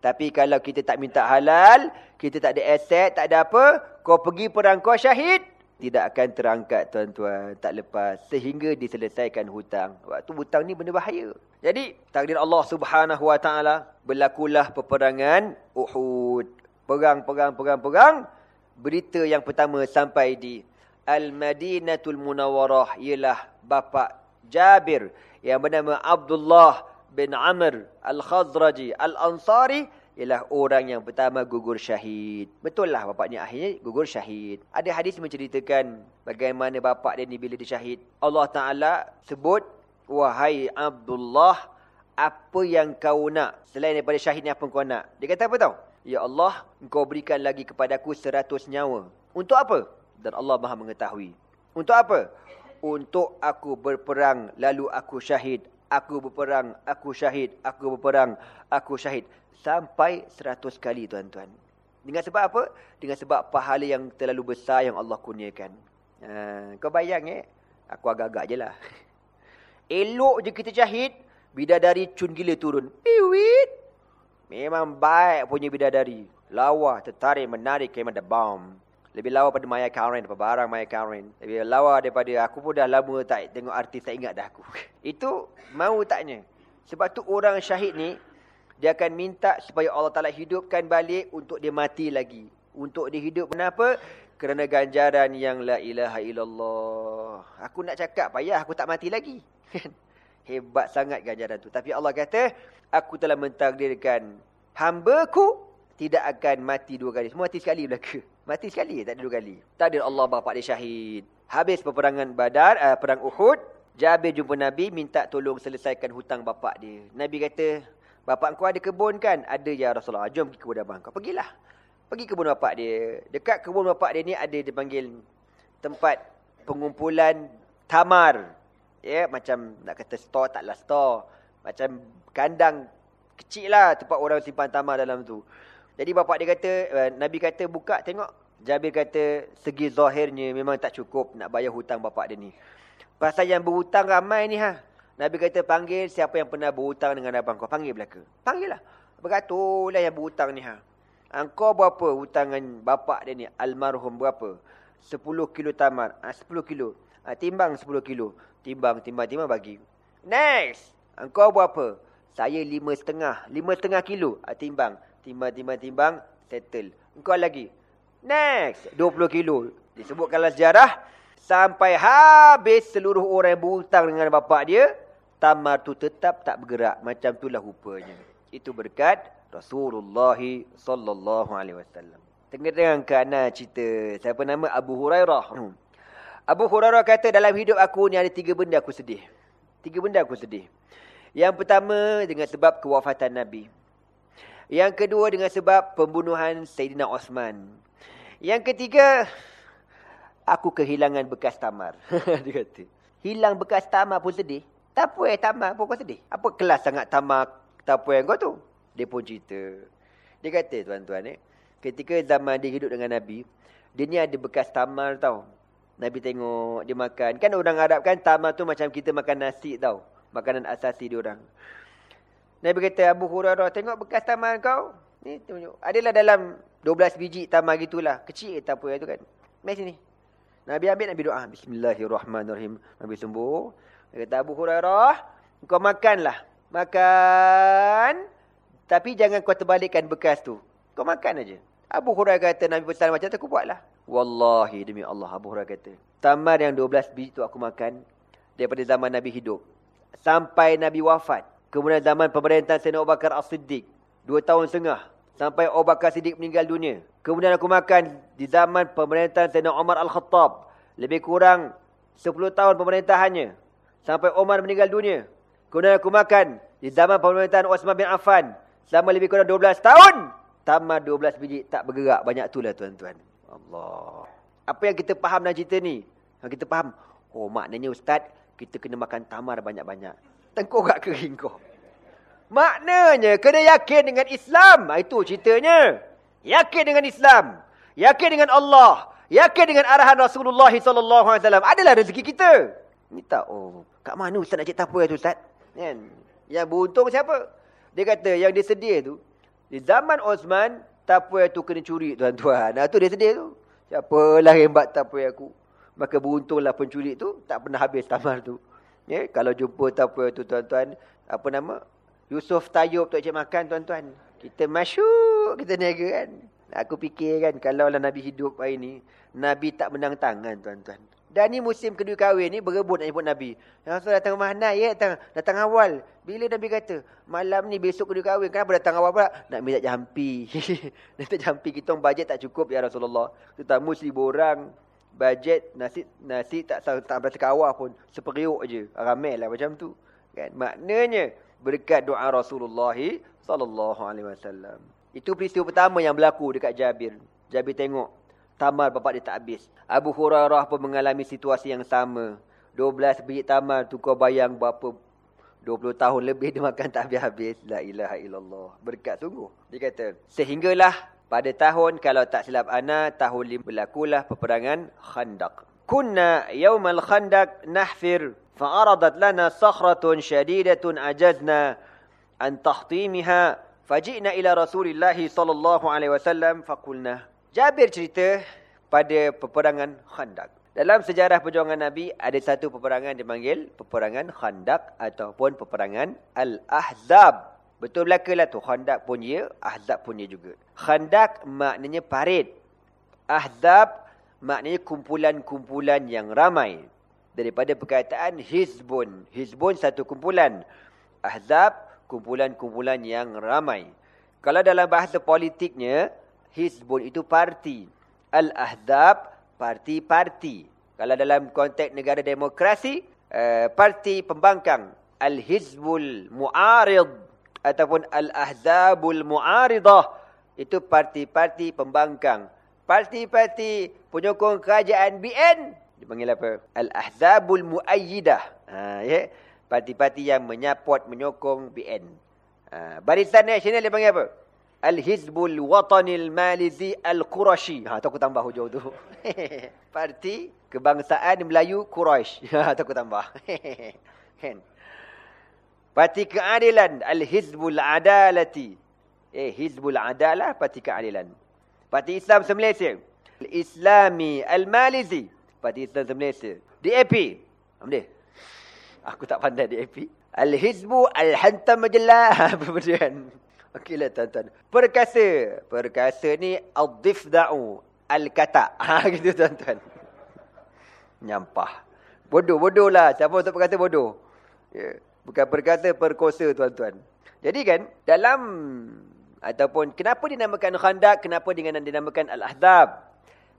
Tapi kalau kita tak minta halal, kita tak ada aset, tak ada apa, kau pergi perang kau syahid, tidak akan terangkat tuan-tuan, tak lepas sehingga diselesaikan hutang. Waktu hutang ni benda bahaya. Jadi, takdir Allah subhanahu wa ta'ala, berlakulah peperangan Uhud. Perang, perang, perang, perang. Berita yang pertama sampai di Al-Madinatul Munawarah ialah bapa Jabir yang bernama Abdullah bin Amr Al-Khazraji Al-Ansari ialah orang yang pertama gugur syahid. Betul lah bapak ni akhirnya gugur syahid. Ada hadis menceritakan bagaimana bapak dia ni bila dia syahid. Allah Ta'ala sebut, Wahai Abdullah, apa yang kau nak? Selain daripada syahid ni apa kau nak? Dia kata apa tau? Ya Allah, kau berikan lagi kepadaku seratus nyawa. Untuk apa? dan Allah Maha mengetahui. Untuk apa? Untuk aku berperang lalu aku syahid. Aku berperang, aku syahid, aku berperang, aku syahid. Sampai seratus kali tuan-tuan. Dengan sebab apa? Dengan sebab pahala yang terlalu besar yang Allah kurniakan. Ha, kau bayang eh? Aku agak-agak je lah. (laughs) Elok je kita syahid. Bidadari cun gila turun. Piwit. Memang baik punya bidadari. Lawa, tertarik, menarik, kayak ada bom. Lebih lawa pada Maya Karen, daripada barang Maya Karen. Lebih lawa daripada aku pun dah lama tak tengok artis tak ingat dah aku. (laughs) Itu mau taknya. Sebab tu orang syahid ni, dia akan minta supaya Allah Ta'ala hidupkan balik untuk dia mati lagi. Untuk dia hidup kenapa? Kerana ganjaran yang la ilaha illallah. Aku nak cakap payah aku tak mati lagi. (laughs) Hebat sangat ganjaran tu. Tapi Allah kata, aku telah mentakdirkan hambaku tidak akan mati dua kali. Semua mati sekali belaka. (laughs) Mati sekali tak ada dua kali. Takdir Allah bapak dia syahid. Habis peperangan Badar, uh, perang Uhud, Jabir jumpa Nabi minta tolong selesaikan hutang bapak dia. Nabi kata, "Bapak kau ada kebun kan?" "Ada ya Rasulullah." "Jom pergi kebun abang kau." Pergilah. Pergi kebun bapak dia. Dekat kebun bapak dia ni ada dipanggil tempat pengumpulan tamar. Ya, macam nak kata store taklah store. Macam kandang kecil lah tempat orang simpan tamar dalam tu. Jadi bapak dia kata, uh, Nabi kata buka tengok. Jabir kata segi zahirnya memang tak cukup nak bayar hutang bapak dia ni. Pasal yang berhutang ramai ni ha. Nabi kata panggil siapa yang pernah berhutang dengan abang kau. Panggil belaka. Panggil lah. Beratur lah yang berhutang ni ha. Engkau berapa hutangan bapak dia ni? Almarhum berapa? 10 kilo tamar. Ha, 10 kilo. Ha, timbang 10 kilo. Timbang, timbang, timbang bagi. Next. Engkau berapa? Saya lima setengah. Lima setengah kilo. Ha, timbang. Timbang, timbang, timbang. Settle. Engkau lagi. Next. 20 kilo. Disebutkanlah sejarah. Sampai habis seluruh orang yang berhutang dengan bapak dia. Tamar tu tetap tak bergerak. Macam itulah rupanya. Itu berkat Rasulullah sallallahu alaihi wasallam. Tengah-tengah kerana cerita. Siapa nama? Abu Hurairah. Hmm. Abu Hurairah kata dalam hidup aku ni ada tiga benda aku sedih. Tiga benda aku sedih. Yang pertama dengan sebab kewafatan Nabi. Yang kedua dengan sebab pembunuhan Sayyidina Osman. Yang ketiga, aku kehilangan bekas tamar. (laughs) dia kata. Hilang bekas tamar pun sedih. Tak apa eh tamar pun kau sedih. Apa kelas sangat tamar tak apa yang kau tu? Dia pun cerita. Dia kata tuan-tuan eh. Ketika zaman dia hidup dengan Nabi, dia ni ada bekas tamar tau. Nabi tengok dia makan. Kan orang Arab kan tamar tu macam kita makan nasi tau. Makanan asasi dia orang. Nabi kata Abu Hurairah tengok bekas taman kau. Ni tunjuk. Adalah dalam 12 biji taman gitulah. Kecil tak apa tu kan. Mai sini. Nabi ambil Nabi doa. Bismillahirrahmanirrahim. Nabi sembuh. Dia kata Abu Hurairah, kau makanlah. Makan. Tapi jangan kau terbalikkan bekas tu. Kau makan aja. Abu Hurairah kata Nabi pesan macam tu aku buatlah. Wallahi demi Allah Abu Hurairah kata. Tamar yang 12 biji tu aku makan daripada zaman Nabi hidup. Sampai Nabi wafat. Kemudian zaman pemerintahan Sayyidina Abu Bakar As-Siddiq. Dua tahun setengah. Sampai Abu Bakar Siddiq meninggal dunia. Kemudian aku makan di zaman pemerintahan Sayyidina Umar Al-Khattab. Lebih kurang 10 tahun pemerintahannya. Sampai Umar meninggal dunia. Kemudian aku makan di zaman pemerintahan Osman bin Affan. Selama lebih kurang 12 tahun. Tamar 12 biji tak bergerak. Banyak itulah tuan-tuan. Allah. Apa yang kita faham dalam cerita ni? Yang kita faham. Oh maknanya ustaz. Kita kena makan tamar banyak-banyak. Tengkorak kering kau. Maknanya kena yakin dengan Islam. Ha, itu ceritanya. Yakin dengan Islam. Yakin dengan Allah. Yakin dengan arahan Rasulullah SAW. Adalah rezeki kita. Tak. Oh, kat mana ustaz nak cek apa tu ustaz? Kan? Yang beruntung siapa? Dia kata yang dia sedia tu. Di zaman Osman, tapuai tu kena curi tuan-tuan. Nah, tu dia sedih tu. Siapalah rembat tapuai aku. Maka beruntunglah penculik tu tak pernah habis tamar tu. Ya, kalau jumpa tapuai tu tuan-tuan, apa nama? Yusuf Tayyub tu cik makan tuan-tuan. Kita masyuk, kita niaga kan. Aku fikir kan, kalau lah Nabi hidup hari ni, Nabi tak menang tangan tuan-tuan. Dan ni musim kedua kahwin ni berebut nak jemput Nabi. Rasul datang rumah Hanai ya, datang, datang awal. Bila Nabi kata, malam ni besok kedua kahwin, kenapa datang awal pula? Nak minta jampi. (laughs) minta jampi, kita bajet tak cukup ya Rasulullah. Tetamu seribu orang, bajet nasi nasi tak tak berapa kawah pun. Seperiuk je. Ramai lah macam tu. Kan? Maknanya, berkat doa Rasulullah wasallam. Itu peristiwa pertama yang berlaku dekat Jabir. Jabir tengok tamar bapak dia tak habis. Abu Hurairah pun mengalami situasi yang sama. 12 biji tamar tu kau bayang berapa 20 tahun lebih dia makan tak habis-habis. La ilaha illallah. Berkat sungguh. Dia kata, sehinggalah pada tahun kalau tak silap ana tahun 5 berlakulah peperangan Khandaq. Kunna yawmal Khandaq nahfir fa'aradat lana sakhratun syadidatun ajazna an tahtimiha faji'na ila Rasulillah sallallahu alaihi wasallam faqulna Jabir cerita pada peperangan Khandaq. Dalam sejarah perjuangan Nabi, ada satu peperangan dipanggil peperangan Khandaq ataupun peperangan Al-Ahzab. Betul belaka lah tu. Khandaq pun ya, Ahzab pun ya juga. Khandaq maknanya parit. Ahzab maknanya kumpulan-kumpulan yang ramai. Daripada perkataan Hizbun. Hizbun satu kumpulan. Ahzab, kumpulan-kumpulan yang ramai. Kalau dalam bahasa politiknya, Hizbun itu parti. Al-Ahdab, parti-parti. Kalau dalam konteks negara demokrasi, uh, parti pembangkang. Al-Hizbul Mu'arid ataupun Al-Ahzabul Mu'aridah. Itu parti-parti pembangkang. Parti-parti penyokong kerajaan BN. Dipanggil apa? Al-Ahzabul Mu'ayyidah. Ha, ya? Parti-parti yang menyapot, menyokong BN. Ha, barisan nasional dipanggil apa? Al-Hizbul Watanil Malizi Al-Qurashi. Ha, tu aku tambah hujung tu. (laughs) Parti Kebangsaan Melayu Quraisy. (laughs) Ha, tu aku tambah. (laughs) kan? Parti Keadilan Al-Hizbul Adalati. Eh, Hizbul Adalah, Parti Keadilan. Parti Islam Semalaysia. Al-Islami Al-Malizi. Parti Islam Semalaysia. DAP. Apa Aku tak pandai DAP. Al-Hizbu Al-Hantam Majallah. Apa benda Okeylah tuan-tuan. Perkasa. Perkasa ni al-difda'u al-kata. (laughs) Ha gitu tuan-tuan. Nyampah. Bodoh-bodoh lah. Siapa untuk berkata bodoh? Ya. Bukan perkata perkosa tuan-tuan. Jadi kan dalam ataupun kenapa dinamakan khandak, kenapa dengan dinamakan al-ahzab?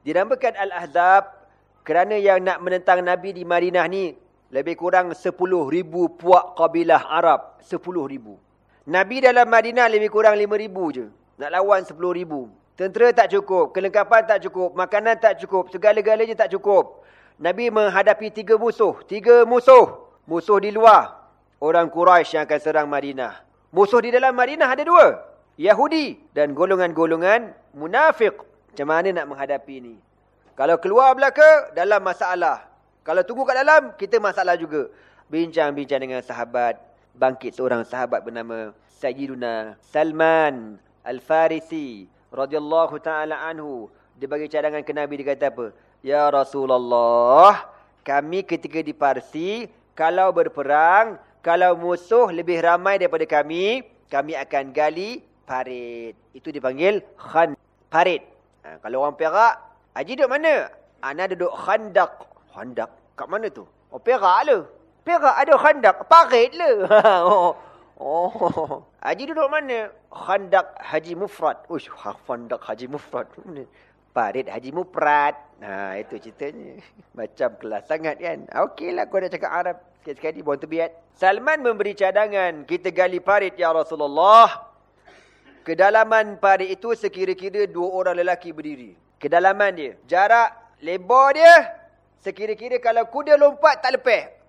Dinamakan al-ahzab kerana yang nak menentang Nabi di Madinah ni lebih kurang 10,000 puak kabilah Arab. 10,000. Nabi dalam Madinah lebih kurang 5,000 je. Nak lawan 10,000. Tentera tak cukup. Kelengkapan tak cukup. Makanan tak cukup. Segala-galanya tak cukup. Nabi menghadapi tiga musuh. Tiga musuh. Musuh di luar. Orang Quraisy yang akan serang Madinah. Musuh di dalam Madinah ada dua. Yahudi dan golongan-golongan munafik. Macam mana nak menghadapi ini? Kalau keluar belaka, dalam masalah. Kalau tunggu kat dalam, kita masalah juga. Bincang-bincang dengan sahabat bangkit seorang sahabat bernama Sayyiduna Salman Al-Farisi radhiyallahu taala anhu dia bagi cadangan ke Nabi dia kata apa ya Rasulullah kami ketika di Parsi kalau berperang kalau musuh lebih ramai daripada kami kami akan gali parit itu dipanggil khan parit. Ha, kalau orang Perak, Haji duduk mana? Ana duduk khandak. Khandak? Kat mana tu? Oh, Perak lah. Perak ada khandak. Parit lah. (laughs) oh. oh. Haji duduk mana? Khandak Haji Mufrad. Uish, khandak Haji Mufrad. Parit Haji Mufrad. Ha, itu ceritanya. (laughs) Macam kelas sangat kan? Okeylah kau dah cakap Arab. Sekali-sekali buang terbiat. Salman memberi cadangan. Kita gali parit ya Rasulullah. Kedalaman parit itu sekira-kira dua orang lelaki berdiri. Kedalaman dia. Jarak lebar dia. Sekira-kira kalau kuda lompat tak lepas.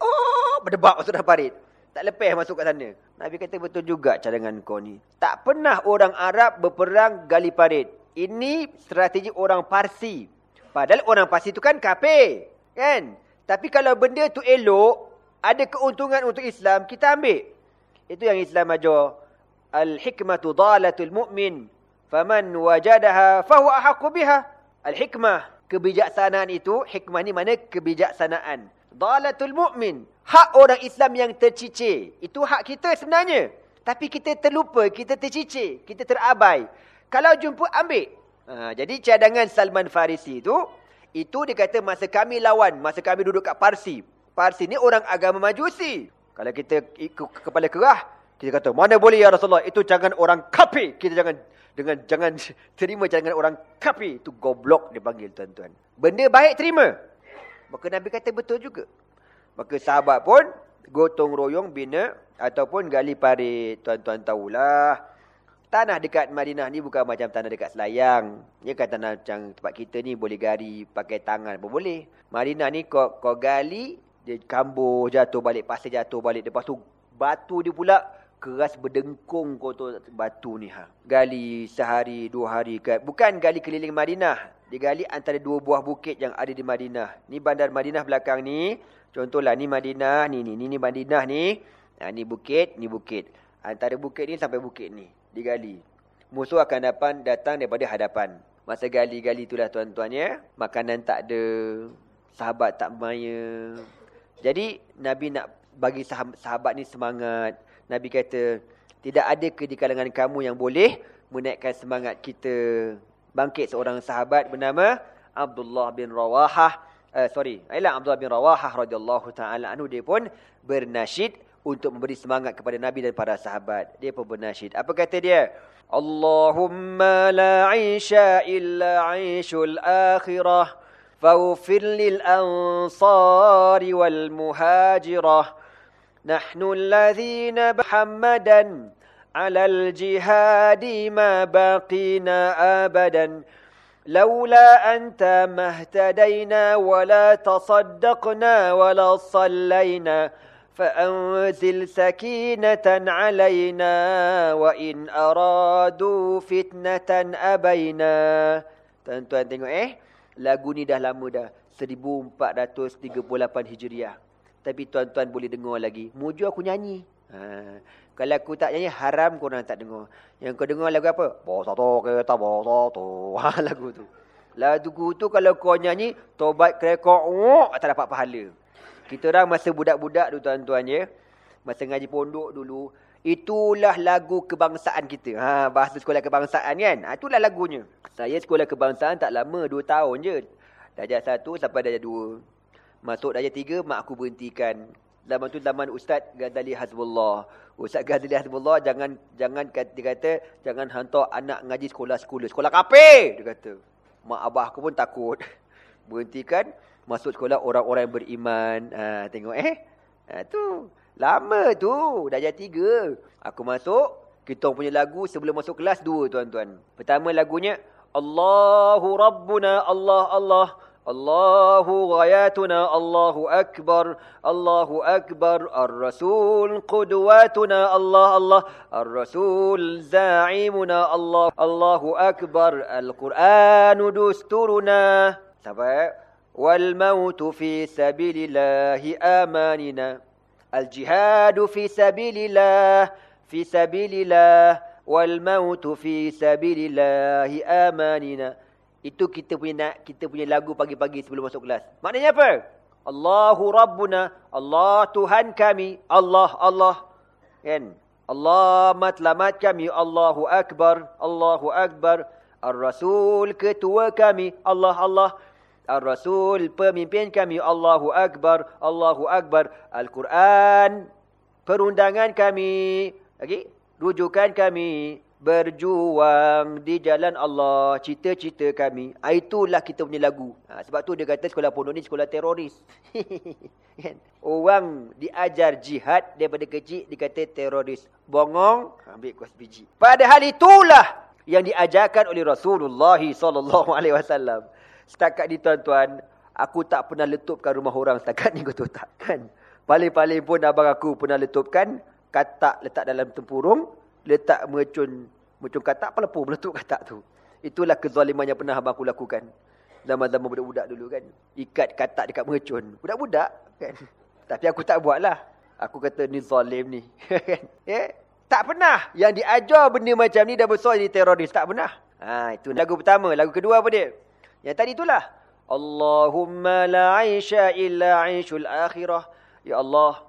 Oh, berdebak masuk dalam parit. Tak lepas masuk kat sana. Nabi kata betul juga cadangan kau ni. Tak pernah orang Arab berperang gali parit. Ini strategi orang Parsi. Padahal orang Parsi itu kan kafir. Kan? Tapi kalau benda tu elok, ada keuntungan untuk Islam, kita ambil. Itu yang Islam ajar. Al-hikmatu dalatul mu'min. Faman wajadaha fahu ahaqu biha. Al-hikmah. Kebijaksanaan itu, hikmah ni mana kebijaksanaan. Dalatul mu'min. Hak orang Islam yang tercicir. Itu hak kita sebenarnya. Tapi kita terlupa, kita tercicir, kita terabai. Kalau jumpa, ambil. Ha, jadi cadangan Salman Farisi itu, itu dia kata masa kami lawan, masa kami duduk kat Parsi. Parsi ni orang agama majusi. Kalau kita ikut kepala kerah, kita kata, mana boleh ya Rasulullah, itu jangan orang kapi. Kita jangan dengan jangan (laughs) terima jangan orang kapi. Itu goblok dia panggil tuan-tuan. Benda baik terima. Maka Nabi kata betul juga. Maka sahabat pun gotong royong bina ataupun gali parit. Tuan-tuan tahulah. Tanah dekat Madinah ni bukan macam tanah dekat Selayang. Ya kan tanah macam tempat kita ni boleh gali pakai tangan pun boleh. Madinah ni kau, kau gali, dia kambuh jatuh balik, pasir jatuh balik. Lepas tu batu dia pula keras berdengkung kotor batu ni. Ha. Gali sehari, dua hari. Bukan gali keliling Madinah. Dia gali antara dua buah bukit yang ada di Madinah. Ni bandar Madinah belakang ni. Contohlah ni Madinah, ni ni ni, ni Madinah ni. Ha, ni bukit, ni bukit. Antara bukit ni sampai bukit ni. Digali. Musuh akan dapat datang daripada hadapan. Masa gali-gali itulah tuan-tuannya. Makanan tak ada. Sahabat tak maya. Jadi Nabi nak bagi sahabat ni semangat. Nabi kata, tidak ada di kalangan kamu yang boleh menaikkan semangat kita. Bangkit seorang sahabat bernama Abdullah bin Rawahah. Uh, sorry, ialah Abdullah bin Rawahah radhiyallahu taala anhu dia pun bernasyid untuk memberi semangat kepada Nabi dan para sahabat. Dia pun bernasyid. Apa kata dia? Allahumma la 'aisha illa 'aishul akhirah fawfir lil ansari wal muhajirah نحن الذين محمدا على الجهاد ما باقينا أبدا لولا أنت ما اهتدينا ولا تصدقنا ولا صلينا فأنزل سكينة علينا وإن أرادوا فتنة أبينا Tuan-tuan tengok eh Lagu ni dah lama dah. 1438 Hijriah. Tapi tuan-tuan boleh dengar lagi. Muju aku nyanyi. Ha. Kalau aku tak nyanyi, haram korang tak dengar. Yang kau dengar lagu apa? Bosa tu kereta bosa tu. (laughs) Ha, lagu tu. Lagu tu kalau kau nyanyi, tobat kerekor, oh, tak dapat pahala. Kita orang masa budak-budak tu tuan-tuan ya. Masa ngaji pondok dulu. Itulah lagu kebangsaan kita. Ha, bahasa sekolah kebangsaan kan? Ha, itulah lagunya. Saya sekolah kebangsaan tak lama, dua tahun je. Darjah satu sampai darjah dua. Masuk darjah tiga, mak aku berhentikan. Zaman tu zaman Ustaz Ghazali Hazbullah. Ustaz Ghazali Hazbullah jangan jangan dia kata jangan hantar anak ngaji sekolah-sekolah. Sekolah kape, dia kata. Mak abah aku pun takut. (laughs) Berhentikan, masuk sekolah orang-orang yang beriman. Ha, tengok eh. Ha, tu. Lama tu. Darjah tiga. Aku masuk. Kita punya lagu sebelum masuk kelas dua tuan-tuan. Pertama lagunya. Allahu Rabbuna Allah Allah Allahu ghayatuna Allahu Akbar Allahu Akbar Ar-Rasul qudwatuna Allah Allah Ar-Rasul za'imuna Allah Allahu Akbar Al-Quranu dusturuna Sampai Wal mautu fi sabilillahi amanina Al-jihadu fi sabilillah Fi sabilillah wal mautu fi sabilillahi amanina. Itu kita punya kita punya lagu pagi-pagi sebelum masuk kelas. Maknanya apa? Allahu Rabbuna, Allah Tuhan kami, Allah Allah. Kan? Allah matlamat kami. Allahu Akbar. Allahu Akbar. Ar-Rasul ketua kami. Allah Allah. Ar-Rasul pemimpin kami. Allahu Akbar. Allahu Akbar. Al-Quran perundangan kami. Lagi? Rujukan kami berjuang di jalan Allah, cita-cita kami. Ah, itulah kita punya lagu. Ha, sebab tu dia kata sekolah pondok ni sekolah teroris. (laughs) Kan? Orang diajar jihad daripada kecil dikata teroris. Bongong, ambil kuas biji. Padahal itulah yang diajarkan oleh Rasulullah sallallahu alaihi wasallam. Setakat ni tuan-tuan, aku tak pernah letupkan rumah orang setakat ni kau tak kan? Paling-paling pun abang aku pernah letupkan katak letak dalam tempurung letak mercun mercun katak pelepuh meletup katak tu. Itulah kezaliman yang pernah abang aku lakukan. Zaman-zaman budak-budak dulu kan. Ikat katak dekat mercun. Budak-budak kan. Tapi aku tak buat lah. Aku kata ni zalim ni. eh? (laughs) Tak pernah. Yang diajar benda macam ni dah besar jadi teroris. Tak pernah. Ha, itu lagu pertama. Lagu kedua apa dia? Yang tadi itulah. Allahumma la aisha illa aishul akhirah. Ya Allah.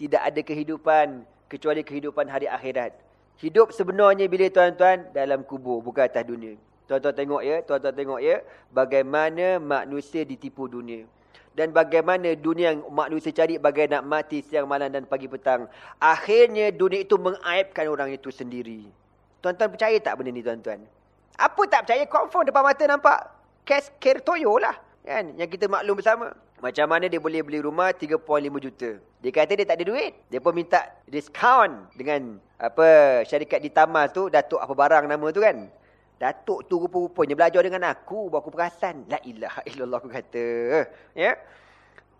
Tidak ada kehidupan. Kecuali kehidupan hari akhirat. Hidup sebenarnya bila tuan-tuan dalam kubur bukan atas dunia. Tuan-tuan tengok ya, tuan-tuan tengok ya bagaimana manusia ditipu dunia. Dan bagaimana dunia yang manusia cari bagai nak mati siang malam dan pagi petang. Akhirnya dunia itu mengaibkan orang itu sendiri. Tuan-tuan percaya tak benda ni tuan-tuan? Apa tak percaya? Confirm depan mata nampak. Kes kertoyo lah. Kan? Yang kita maklum bersama. Macam mana dia boleh beli rumah 3.5 juta. Dia kata dia tak ada duit. Dia pun minta diskaun dengan apa syarikat di Tamas tu. Datuk apa barang nama tu kan. Datuk tu rupa-rupanya belajar dengan aku. Baru aku perasan. La ilaha illallah aku kata. Ya.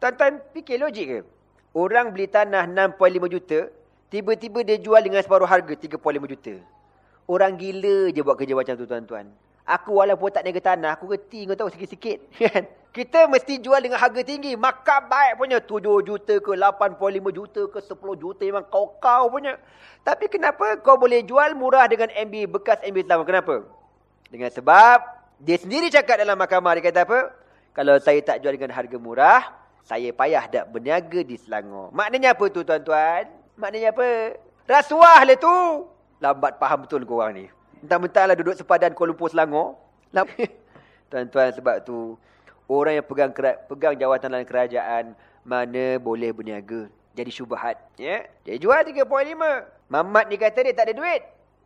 Tuan-tuan fikir logik ke? Orang beli tanah 6.5 juta. Tiba-tiba dia jual dengan separuh harga 3.5 juta. Orang gila je buat kerja macam tu tuan-tuan. Aku walaupun tak niaga tanah, aku reti kau tahu sikit-sikit. (laughs) Kan? Kita mesti jual dengan harga tinggi. Maka baik punya 7 juta ke 8.5 juta ke 10 juta memang kau-kau punya. Tapi kenapa kau boleh jual murah dengan MB bekas MB selama? Kenapa? Dengan sebab dia sendiri cakap dalam mahkamah dia kata apa? Kalau saya tak jual dengan harga murah, saya payah tak berniaga di Selangor. Maknanya apa tu tuan-tuan? Maknanya apa? Rasuah lah tu. Lambat faham betul kau orang Mentang-mentanglah duduk sepadan Kuala Lumpur Selangor. (laughs) Tuan-tuan sebab tu orang yang pegang pegang jawatan dalam kerajaan mana boleh berniaga. Jadi syubhat, ya. Dia jual 3.5. Mamat ni kata dia tak ada duit.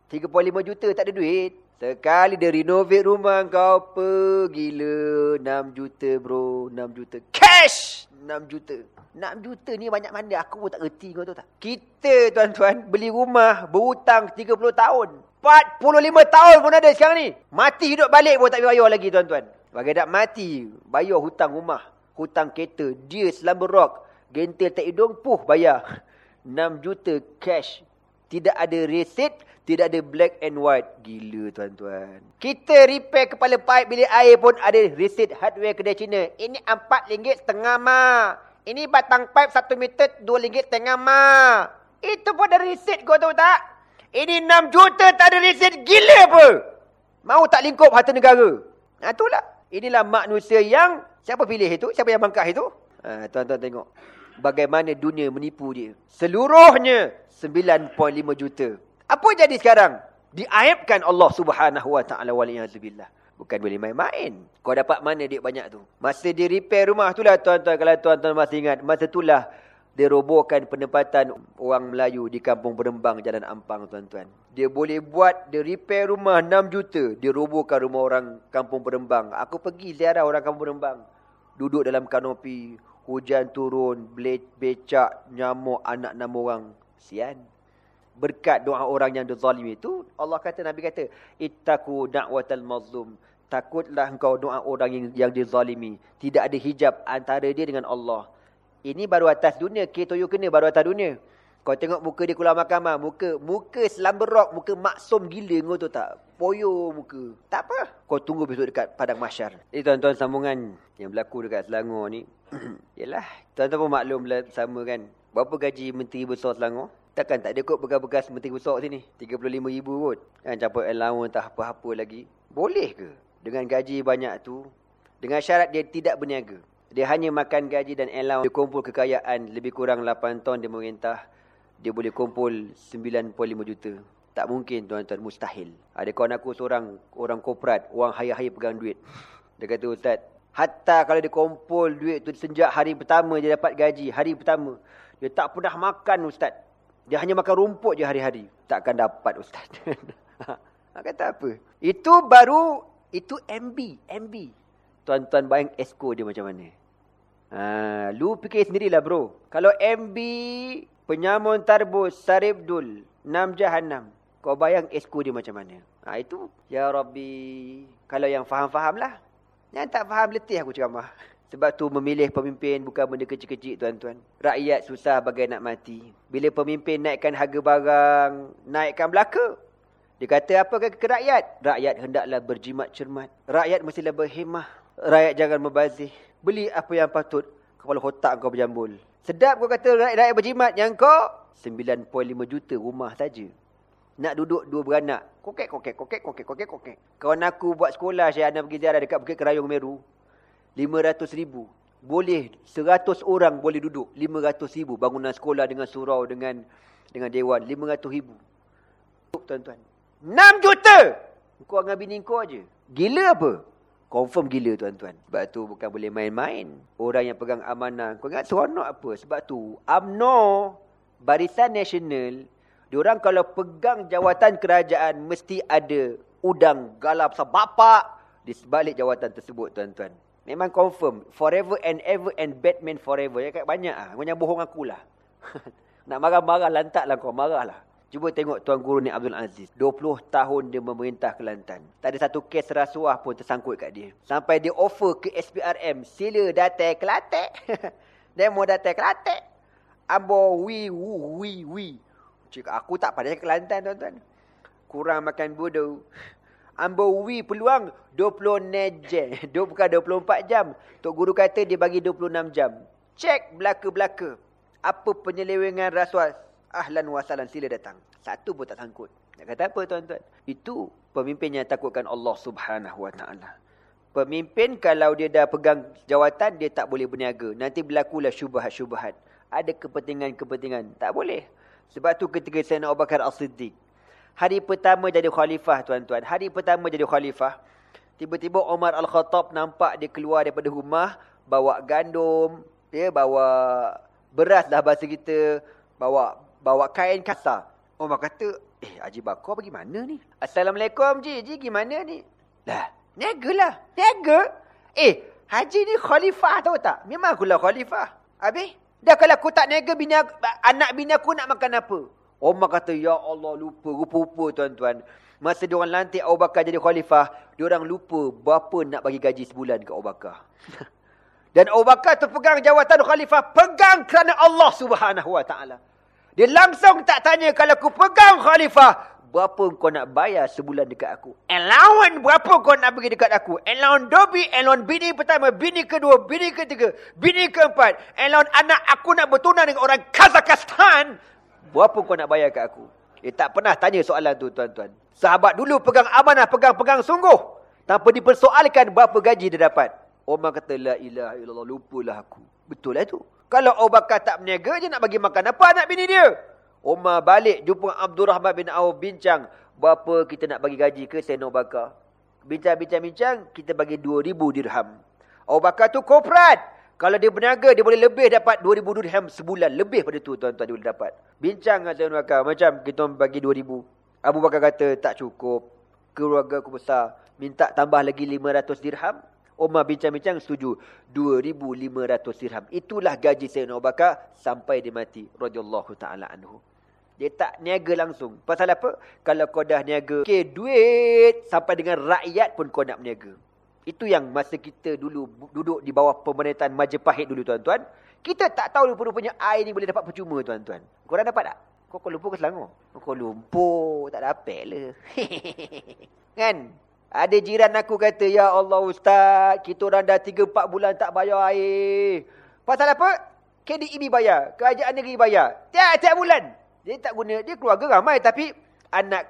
3.5 juta tak ada duit. Sekali dia renovate rumah kau pergila 6 juta bro, 6 juta. Cash 6 juta. 6 juta ni banyak mana aku pun tak reti kau tahu tak. Kita tuan-tuan beli rumah berhutang 30 tahun. 45 tahun pun ada sekarang ni. Mati hidup balik pun tak bayar lagi tuan-tuan. Bagi tak mati, bayar hutang rumah. Hutang kereta. Dia selamba rock. Gentil tak hidung, puh bayar. 6 juta cash. Tidak ada resit. Tidak ada black and white. Gila tuan-tuan. Kita repair kepala pipe bilik air pun ada resit hardware kedai Cina. Ini RM4 setengah ma. Ini batang pipe 1 meter RM2 setengah ma. Itu pun ada resit kau tahu tak? Ini 6 juta tak ada resit gila apa? Mau tak lingkup harta negara? Ha, itulah. Inilah manusia yang... Siapa pilih itu? Siapa yang bangkah itu? Ha, tuan-tuan tengok. Bagaimana dunia menipu dia. Seluruhnya 9.5 juta. Apa jadi sekarang? Diaibkan Allah subhanahu wa ta'ala waliyazubillah. Bukan boleh main-main. Kau dapat mana dia banyak tu? Masa dia repair rumah tu lah tuan-tuan. Kalau tuan-tuan masih ingat. Masa itulah dia robohkan penempatan orang Melayu di kampung Berembang, Jalan Ampang, tuan-tuan. Dia boleh buat, dia repair rumah 6 juta. Dia robohkan rumah orang kampung Berembang. Aku pergi ziarah orang kampung Berembang. Duduk dalam kanopi, hujan turun, becak, nyamuk, anak enam orang. Sian. Berkat doa orang yang dizalim itu, Allah kata, Nabi kata, Ittaku da'watal mazlum. Takutlah engkau doa orang yang, yang dizalimi. Tidak ada hijab antara dia dengan Allah. Ini baru atas dunia. K-Toyo kena baru atas dunia. Kau tengok muka dia keluar mahkamah. Muka muka selamberok. Muka maksum gila kau tu tak? Poyo muka. Tak apa. Kau tunggu besok dekat padang masyar. Ini tuan-tuan sambungan yang berlaku dekat Selangor ni. (clears throat) Yalah. Tuan-tuan pun maklum sama kan. Berapa gaji menteri besar Selangor? Takkan tak ada kot bekas-bekas menteri besar sini. RM35,000 kot. Kan campur allowance tak apa-apa lagi. Boleh ke? Dengan gaji banyak tu. Dengan syarat dia tidak berniaga. Dia hanya makan gaji dan allowance. Dia kumpul kekayaan lebih kurang 8 ton dia merintah. dia boleh kumpul 9.5 juta. Tak mungkin tuan-tuan, mustahil. Ada kawan aku seorang orang korporat, orang haya-haya pegang duit. Dia kata, Ustaz, hatta kalau dia kumpul duit tu sejak hari pertama dia dapat gaji, hari pertama, dia tak pernah makan Ustaz. Dia hanya makan rumput je hari-hari. Takkan dapat Ustaz. (laughs) Nak kata apa? Itu baru, itu MB. MB. Tuan-tuan bayang esko dia macam mana? Ha, lu fikir sendirilah bro. Kalau MB, penyamun tarbus, saribdul, nam jahannam. Kau bayang esko dia macam mana? Ha, itu, Ya Rabbi. Kalau yang faham-faham lah. Yang tak faham, letih aku ceramah. (laughs) Sebab tu memilih pemimpin bukan benda kecil-kecil tuan-tuan. Rakyat susah bagai nak mati. Bila pemimpin naikkan harga barang, naikkan belaka. Dia kata apa ke, ke rakyat? Rakyat hendaklah berjimat cermat. Rakyat mestilah berhemah. Rakyat jangan membazih. Beli apa yang patut. Kepala otak kau berjambul. Sedap kau kata rakyat, rakyat berjimat. Yang kau 9.5 juta rumah saja. Nak duduk dua beranak. Kokek, kokek, kokek, kokek, kokek, kokek. Kawan aku buat sekolah, saya anak pergi ziarah dekat Bukit Kerayong Meru. 500 ribu. Boleh 100 orang boleh duduk. 500 ribu bangunan sekolah dengan surau, dengan dengan dewan. 500 ribu. Tuan-tuan. 6 juta! Kau dengan bini kau aja. Gila apa? Confirm gila tuan-tuan. Sebab tu bukan boleh main-main. Orang yang pegang amanah. Kau ingat seronok apa? Sebab tu UMNO, Barisan Nasional, Diorang kalau pegang jawatan kerajaan mesti ada udang galap sebapak di sebalik jawatan tersebut tuan-tuan. Memang confirm. Forever and ever and Batman forever. Ya banyak ah. Kau jangan bohong akulah. (laughs) Nak marah-marah lantaklah kau marahlah. Cuba tengok Tuan Guru ni Abdul Aziz. 20 tahun dia memerintah Kelantan. Tak ada satu kes rasuah pun tersangkut kat dia. Sampai dia offer ke SPRM. Sila datang Kelantan. mau (laughs) datang Kelantan. Ambo wi wu wi wi. Cik, aku tak pandai Kelantan tuan-tuan. Kurang makan bodoh. Ambo wi peluang 20 neje. (laughs) Bukan 24 jam. Tok guru kata dia bagi 26 jam. Cek belaka-belaka. Apa penyelewengan rasuah. Ahlan wasalan sila datang. Satu pun tak sangkut. Nak kata apa tuan-tuan? Itu pemimpin yang takutkan Allah subhanahu wa ta'ala. Pemimpin kalau dia dah pegang jawatan, dia tak boleh berniaga. Nanti berlakulah syubahat-syubahat. Ada kepentingan-kepentingan. Tak boleh. Sebab tu ketika Sayyidina Abu Bakar As-Siddiq. Hari pertama jadi khalifah tuan-tuan. Hari pertama jadi khalifah. Tiba-tiba Omar Al-Khattab nampak dia keluar daripada rumah. Bawa gandum. Dia bawa beras dah bahasa kita. Bawa bawa kain kasar. Omar kata, eh Haji Bakar pergi mana ni? Assalamualaikum Ji. Ji gimana ni? Lah, niaga lah. Niaga? Eh, Haji ni khalifah tahu tak? Memang akulah khalifah. Habis? Dah kalau aku tak niaga bini aku, anak bini aku nak makan apa? Omar kata, Ya Allah lupa. Rupa-rupa tuan-tuan. Masa diorang lantik Abu Bakar jadi khalifah, diorang lupa berapa nak bagi gaji sebulan ke Abu Bakar. (laughs) Dan Abu Bakar tu pegang jawatan khalifah, pegang kerana Allah ta'ala. Dia langsung tak tanya, kalau aku pegang khalifah, berapa kau nak bayar sebulan dekat aku? Allowance berapa kau nak bagi dekat aku? Allowance dobi, allowance bini pertama, bini kedua, bini ketiga, bini keempat. Allowance anak aku nak bertunang dengan orang Kazakhstan. Berapa kau nak bayar kat aku? Dia tak pernah tanya soalan tu tuan-tuan. Sahabat dulu pegang amanah, pegang-pegang sungguh. Tanpa dipersoalkan berapa gaji dia dapat. Omar kata, La ilaha illallah, lupalah aku. Betul lah tu. Kalau Abu Bakar tak berniaga je nak bagi makan apa anak bini dia? Umar balik jumpa Abdul Rahman bin Auf bincang. Berapa kita nak bagi gaji ke Abu Bakar? Bincang-bincang-bincang, kita bagi 2,000 dirham. Abu Bakar tu korporat. Kalau dia berniaga, dia boleh lebih dapat 2,000 dirham sebulan. Lebih pada tu tuan-tuan dia boleh dapat. Bincang dengan Abu Bakar. Macam kita bagi 2,000. Abu Bakar kata, tak cukup. Keluarga aku besar. Minta tambah lagi 500 dirham. Umar bincang-bincang setuju. 2,500 dirham. Itulah gaji Sayyidina Bakar sampai dia mati. Radiyallahu ta'ala anhu. Dia tak niaga langsung. Pasal apa? Kalau kau dah niaga, okay, duit sampai dengan rakyat pun kau nak berniaga. Itu yang masa kita dulu duduk di bawah pemerintahan Majapahit dulu tuan-tuan. Kita tak tahu rupa-rupanya air ni boleh dapat percuma tuan-tuan. Korang dapat tak? Kau Kuala Lumpur ke Selangor? Kuala Lumpur, tak dapat lah. (laughs) kan? Ada jiran aku kata, Ya Allah Ustaz, kita orang dah 3-4 bulan tak bayar air. Pasal apa? KDEB bayar. Kerajaan negeri bayar. Tiap-tiap bulan. Dia tak guna, dia keluarga ramai tapi anak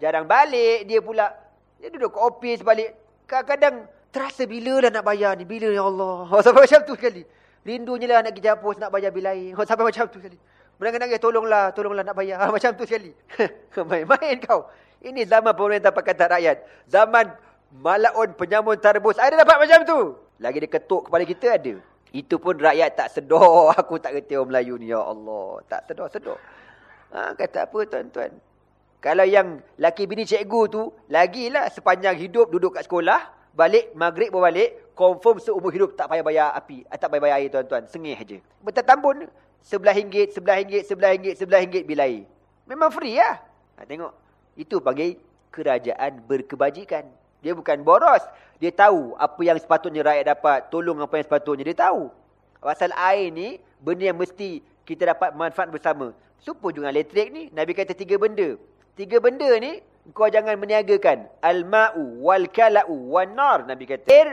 jarang balik, dia pula dia duduk ke ofis balik. Kadang-kadang terasa bila lah nak bayar ni, bila ya Allah. (laughs) Oh, sampai macam tu sekali. Rindunya lah nak pergi Japos nak bayar bil air. Oh, sampai macam tu sekali. Menangis-nangis, tolonglah, tolonglah nak bayar. (laughs) Macam tu sekali. (laughs) Main-main kau. Ini zaman pemerintah Pakatan Rakyat. Zaman malaun penyamun tarbus. Ada dapat macam tu. Lagi dia ketuk kepala kita ada. Itu pun rakyat tak sedar. Aku tak kerti orang Melayu ni. Ya Allah. Tak sedar-sedar. Ha, kata apa tuan-tuan? Kalau yang laki bini cikgu tu, lagilah sepanjang hidup duduk kat sekolah, balik, maghrib baru balik, confirm seumur hidup tak payah bayar api. Eh, tak payah bayar air tuan-tuan. Sengih je. Betul tambun. Sebelah ringgit, sebelah ringgit, sebelah ringgit, sebelah ringgit bila air. Memang free lah. Ha, tengok. Itu panggil kerajaan berkebajikan. Dia bukan boros. Dia tahu apa yang sepatutnya rakyat dapat. Tolong apa yang sepatutnya. Dia tahu. Pasal air ni, benda yang mesti kita dapat manfaat bersama. Supaya dengan elektrik ni, Nabi kata tiga benda. Tiga benda ni, kau jangan meniagakan. Al-ma'u, wal-kala'u, wal-nar. Nabi kata, air,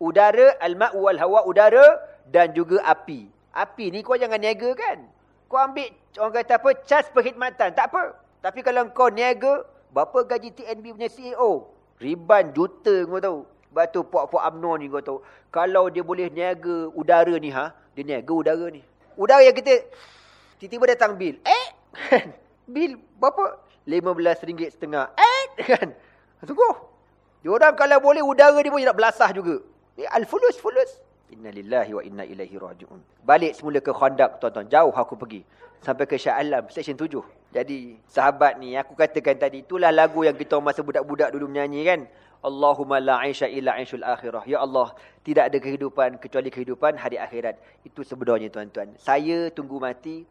udara, al-ma'u, wal-hawa, udara, dan juga api. Api ni kau jangan niagakan. Kau ambil, orang kata apa, cas perkhidmatan. Tak apa. Tapi kalau kau niaga, berapa gaji TNB punya CEO? Riban juta kau tahu. Sebab tu Puak-Puak UMNO ni kau tahu. Kalau dia boleh niaga udara ni, ha, dia niaga udara ni. Udara yang kita, tiba-tiba datang bil. Eh, (laughs) bil berapa? RM15.5. Eh, (laughs) kan? Sungguh. Diorang kalau boleh udara dia pun nak belasah juga. Eh, al-fulus, fulus. Inna lillahi wa inna ilaihi raji'un. Balik semula ke khandak, tuan-tuan. Jauh aku pergi. Sampai ke Syah Alam, section tujuh. Jadi, sahabat ni, aku katakan tadi, itulah lagu yang kita masa budak-budak dulu menyanyi kan. Allahumma la aisha illa aishul akhirah. Ya Allah, tidak ada kehidupan kecuali kehidupan hari akhirat. Itu sebenarnya tuan-tuan. Saya tunggu mati,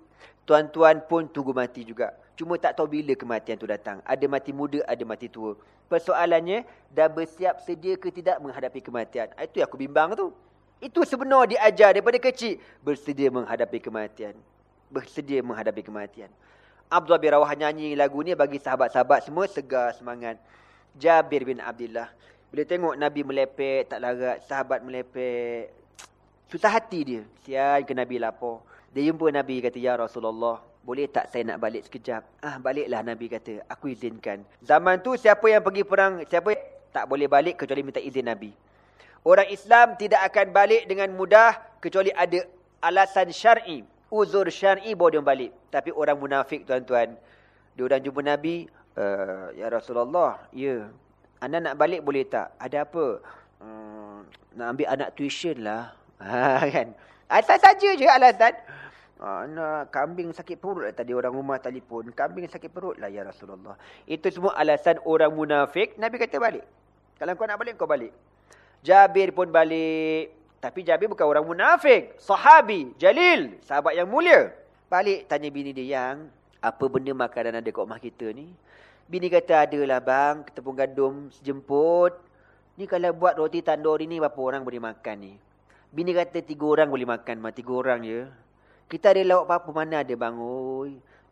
tuan-tuan pun tunggu mati juga. Cuma tak tahu bila kematian tu datang. Ada mati muda, ada mati tua. Persoalannya, dah bersiap sedia ke tidak menghadapi kematian. Ah, itu yang aku bimbang tu. Itu sebenarnya diajar daripada kecil. Bersedia menghadapi kematian. Bersedia menghadapi kematian. Abdullah bin Rawah nyanyi lagu ni bagi sahabat-sahabat semua segar semangat. Jabir bin Abdullah. Bila tengok Nabi melepek, tak larat. Sahabat melepek. Susah hati dia. Sian ke Nabi lapor. Dia jumpa Nabi kata, Ya Rasulullah. Boleh tak saya nak balik sekejap? Ah baliklah Nabi kata. Aku izinkan. Zaman tu siapa yang pergi perang, siapa tak boleh balik kecuali minta izin Nabi. Orang Islam tidak akan balik dengan mudah kecuali ada alasan syar'i, uzur syar'i baru dia balik. Tapi orang munafik tuan-tuan, dia orang jumpa Nabi, uh, ya Rasulullah, ya. Anda nak balik boleh tak? Ada apa? Hmm, nak ambil anak tuition lah. (laughs) Ha, kan? Asal saja je alasan. Anak kambing sakit perut lah tadi orang rumah telefon. Kambing sakit perut lah ya Rasulullah. Itu semua alasan orang munafik. Nabi kata balik. Kalau kau nak balik, kau balik. Jabir pun balik. Tapi Jabir bukan orang munafik. Sahabi, Jalil, sahabat yang mulia. Balik tanya bini dia yang, apa benda makanan ada kat rumah kita ni? Bini kata, adalah bang, ketepung gandum sejemput. Ni kalau buat roti tandoori ni, berapa orang boleh makan ni? Bini kata, tiga orang boleh makan, mah tiga orang je. Kita ada lauk apa-apa mana ada bang.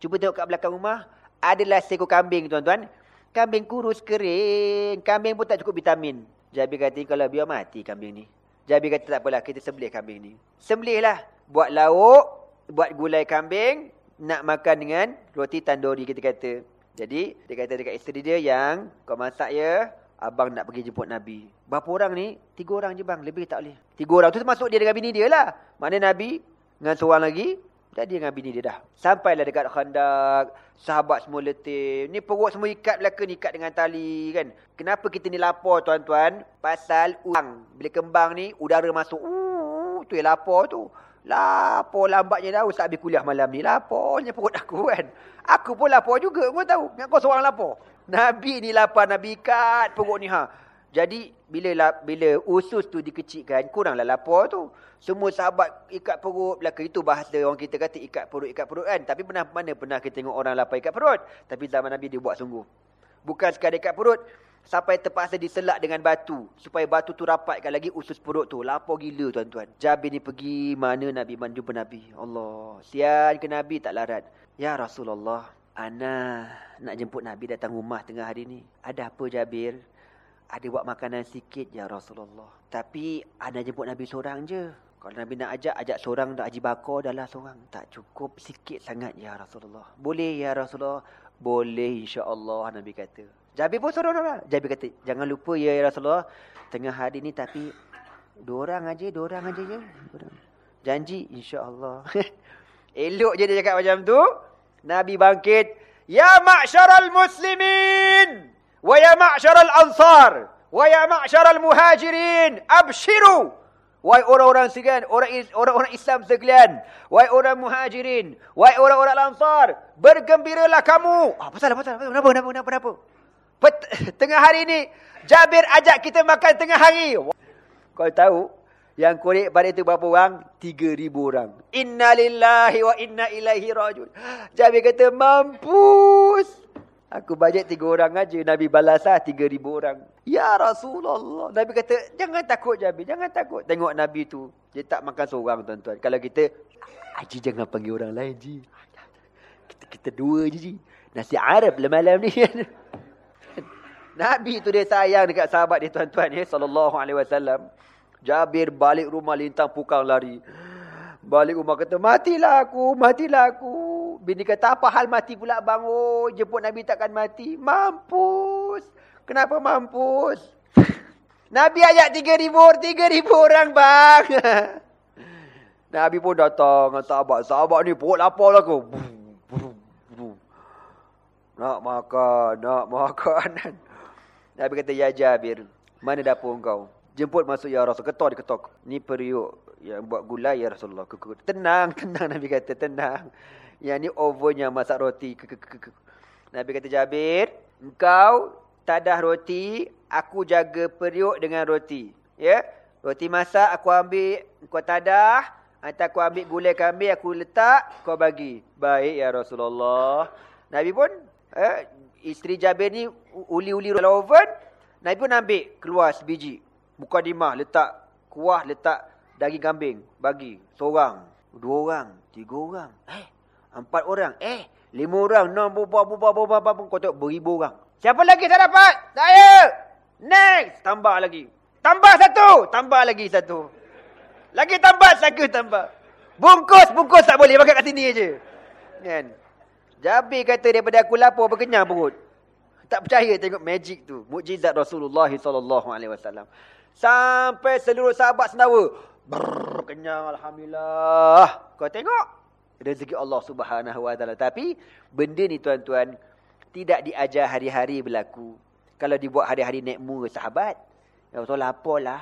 Cuba tengok kat belakang rumah, adalah seekor kambing tuan-tuan. Kambing kurus kering, kambing pun tak cukup vitamin. Jabir kata, kalau biar mati kambing ni. Jabir kata, tak apalah, kita sembelih kambing ni. Sembelihlah. Buat lauk, buat gulai kambing, nak makan dengan roti tandoori kita kata. Jadi, dia kata dekat isteri dia yang, kau masak ya, abang nak pergi jemput Nabi. Berapa orang ni? Tiga orang je bang, lebih tak boleh. Tiga orang tu termasuk dia dengan bini dia lah. Mana Nabi, dengan seorang lagi, dia dengan bini dia dah. Sampailah dekat khandak. Sahabat semua letih. Ni perut semua ikat belaka ni ikat dengan tali kan. Kenapa kita ni lapar tuan-tuan? Pasal uang. Bila kembang ni udara masuk. Uh, tu yang lapar tu. Lapar lambatnya dah. Ustaz habis kuliah malam ni. Laparnya perut aku kan. Aku pun lapar juga. Kau tahu. Kau seorang lapar. Nabi ni lapar. Nabi ikat perut ni ha. Jadi bila bila usus tu dikecikkan, kuranglah lapar tu. Semua sahabat ikat perut belaka itu bahasa orang kita kata ikat perut ikat perut kan. Tapi pernah mana pernah kita tengok orang lapar ikat perut? Tapi zaman Nabi dia buat sungguh. Bukan sekadar ikat perut, sampai terpaksa diselak dengan batu supaya batu tu rapatkan lagi usus perut tu. Lapar gila tuan-tuan. Jabir ni pergi mana Nabi man jumpa Nabi. Allah, sian ke Nabi tak larat. Ya Rasulullah, ana nak jemput Nabi datang rumah tengah hari ni. Ada apa Jabir? ada buat makanan sikit ya Rasulullah. Tapi ada jemput Nabi seorang je. Kalau Nabi nak ajak, ajak seorang dah haji bakar dah lah seorang. Tak cukup sikit sangat ya Rasulullah. Boleh ya Rasulullah? Boleh insyaAllah Nabi kata. Jabir pun seorang lah. Jabir kata, jangan lupa ya, ya Rasulullah. Tengah hari ni tapi dua orang aja, dua orang aja je. Janji insyaAllah. (laughs) Elok je dia cakap macam tu. Nabi bangkit. Ya ma'syaral muslimin. Wa ya ma'syaral ansar. Wa ya ma'syaral muhajirin. Abshiru. Wahai orang-orang sekalian, orang-orang Islam sekalian. Wahai orang muhajirin. Wahai orang-orang ansar. Bergembiralah kamu. Ah, pasal, pasal, pasal. Kenapa, kenapa, kenapa, kenapa? Pet (laughs) tengah hari ni, Jabir ajak kita makan tengah hari. Kau tahu, yang korek pada itu berapa orang? 3,000 orang. Inna lillahi wa inna ilaihi rajun. Jabir kata, mampus. Aku bajet tiga orang aja. Nabi balas lah 3,000 orang. Ya Rasulullah. Nabi kata, jangan takut Jabir. Jangan takut. Tengok Nabi tu. Dia tak makan seorang tuan-tuan. Kalau kita, Haji jangan panggil orang lain Ji. Kita, kita dua je Ji. Nasi Arab lah malam ni. (laughs) Nabi tu dia sayang dekat sahabat dia tuan-tuan ya. Sallallahu alaihi wasallam. Jabir balik rumah lintang pukang lari. Balik rumah kata, matilah aku, matilah aku. Bini kata, apa hal mati pula bang? Oh, jemput Nabi takkan mati. Mampus. Kenapa mampus? (laughs) Nabi ajak tiga ribu, tiga ribu orang bang. (laughs) Nabi pun datang dengan sahabat. Sahabat ni perut lapar lah aku. (laughs) Nak makan, nak makan. Nabi kata, ya Jabir, mana dapur kau? Jemput masuk ya Rasul. Ketok dia ketok. Ni periuk yang buat gulai ya Rasulullah. Tenang, (laughs) tenang Nabi kata, tenang. Yang ni ovennya masak roti. Nabi kata, Jabir, engkau tadah roti, aku jaga periuk dengan roti. Ya? Roti masak, aku ambil, kau tadah. Nanti aku ambil gulai kambing, aku letak, kau bagi. Baik ya Rasulullah. Nabi pun, eh, isteri Jabir ni uli-uli dalam oven. Nabi pun ambil keluar sebiji. Buka dimah, letak kuah, letak daging kambing. Bagi. Seorang. Dua orang. Tiga orang. Eh. Empat orang. Eh. Lima orang. Enam. Bubar, bubar, bubar, bubar. Kau tengok beribu orang. Siapa lagi tak dapat? Saya. Next. Tambah lagi. Tambah satu. Tambah lagi satu. Lagi tambah. Satu tambah. Bungkus. Bungkus tak boleh. Pakai kat sini je. Kan? Jabi kata daripada aku lapar berkenyang perut. Tak percaya tengok magic tu. Mukjizat Rasulullah sallallahu alaihi wasallam. Sampai seluruh sahabat senawa. Brrr, kenyang Alhamdulillah. Kau tengok. Rezeki Allah subhanahu wa ta'ala. Tapi benda ni tuan-tuan. Tidak diajar hari-hari berlaku. Kalau dibuat hari-hari naik murah sahabat. Ya betul lapar lah.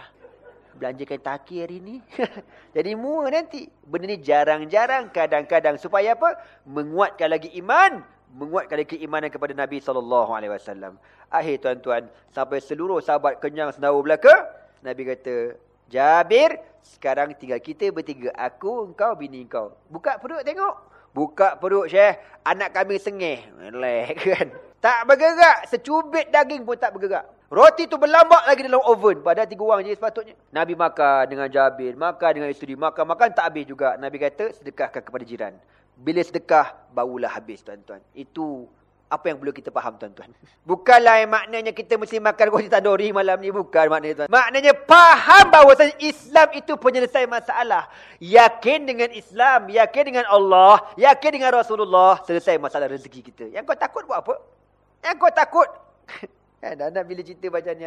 Belanjakan taki hari ni. (laughs) Jadi murah nanti. Benda ni jarang-jarang. Kadang-kadang. Supaya apa? Menguatkan lagi iman. Menguatkan lagi keimanan kepada Nabi SAW. Akhir tuan-tuan. Sampai seluruh sahabat kenyang senawa belaka. Nabi kata, Jabir, sekarang tinggal kita bertiga. Aku, engkau, bini engkau. Buka perut tengok. Buka perut, Syekh. Anak kami sengih. Melek (laughs) kan. Tak bergerak. Secubit daging pun tak bergerak. Roti tu berlambak lagi dalam oven. Pada tiga orang je sepatutnya. Nabi makan dengan Jabir. Makan dengan isteri. Makan-makan tak habis juga. Nabi kata, sedekahkan kepada jiran. Bila sedekah, barulah habis tuan-tuan. Itu apa yang perlu kita faham tuan-tuan. Bukanlah yang maknanya kita mesti makan roti tandori malam ni. Bukan maknanya tuan. Maknanya faham bahawa Islam itu penyelesai masalah. Yakin dengan Islam. Yakin dengan Allah. Yakin dengan Rasulullah. Selesai masalah rezeki kita. Yang kau takut buat apa? Yang kau takut. (laughs) Kan, anak bila cerita macam ni.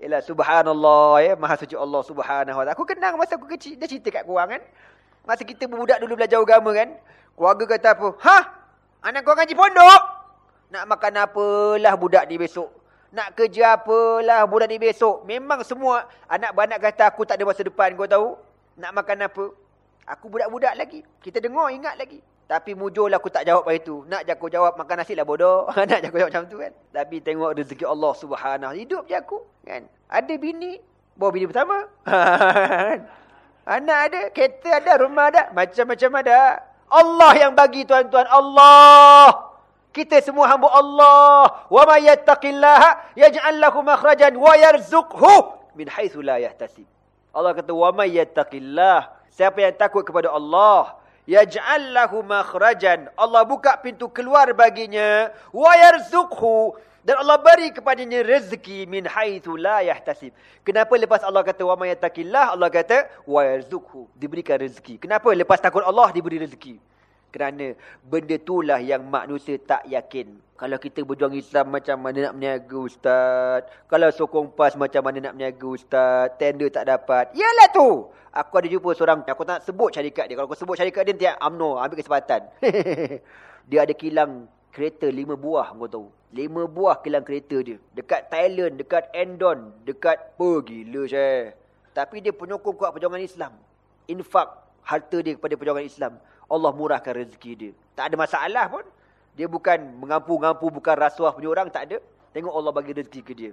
Yalah subhanallah. Ya, Maha suci Allah subhanahu wa Aku kenang masa aku kecil. Dia cerita kat korang kan. Masa kita budak dulu belajar agama kan. Keluarga kata apa? Hah? Anak kau ngaji pondok? Nak makan apalah budak ni besok. Nak kerja apalah budak ni besok. Memang semua anak-anak kata aku tak ada masa depan kau tahu. Nak makan apa. Aku budak-budak lagi. Kita dengar ingat lagi. Tapi mujurlah aku tak jawab itu. Nak je aku jawab makan nasi lah bodoh. (laughs) Nak je aku jawab macam tu kan. Tapi tengok rezeki Allah subhanahu. Hidup je aku. Kan? Ada bini. Bawa bini pertama. (laughs) Anak ada. Kereta ada. Rumah ada. Macam-macam ada. Allah yang bagi tuan-tuan. Allah. Kita semua hamba Allah. Wa may yattaqillaha yaj'al lahu makhrajan wa yarzuqhu min haitsu la yahtasib. Allah kata wa may yattaqillah. Siapa yang takut kepada Allah, yaj'al lahu makhrajan. Allah buka pintu keluar baginya wa yarzuqhu dan Allah beri kepadanya rezeki min haitsu la yahtasib. Kenapa lepas Allah kata wa may yattaqillah, Allah kata wa yarzuqhu, diberikan rezeki. Kenapa lepas takut Allah diberi rezeki? Kerana benda itulah yang manusia tak yakin. Kalau kita berjuang Islam macam mana nak meniaga ustaz. Kalau sokong PAS macam mana nak meniaga ustaz. Tender tak dapat. Yalah tu. Aku ada jumpa seorang. Aku tak sebut syarikat dia. Kalau aku sebut syarikat dia, nanti UMNO ambil kesempatan. (laughs) dia ada kilang kereta lima buah. Kau tahu. Lima buah kilang kereta dia. Dekat Thailand, dekat Endon, dekat... Oh gila saya. Tapi dia penyokong kuat perjuangan Islam. Infak harta dia kepada perjuangan Islam. Allah murahkan rezeki dia. Tak ada masalah pun. Dia bukan mengampu-ngampu, bukan rasuah punya orang, tak ada. Tengok Allah bagi rezeki ke dia.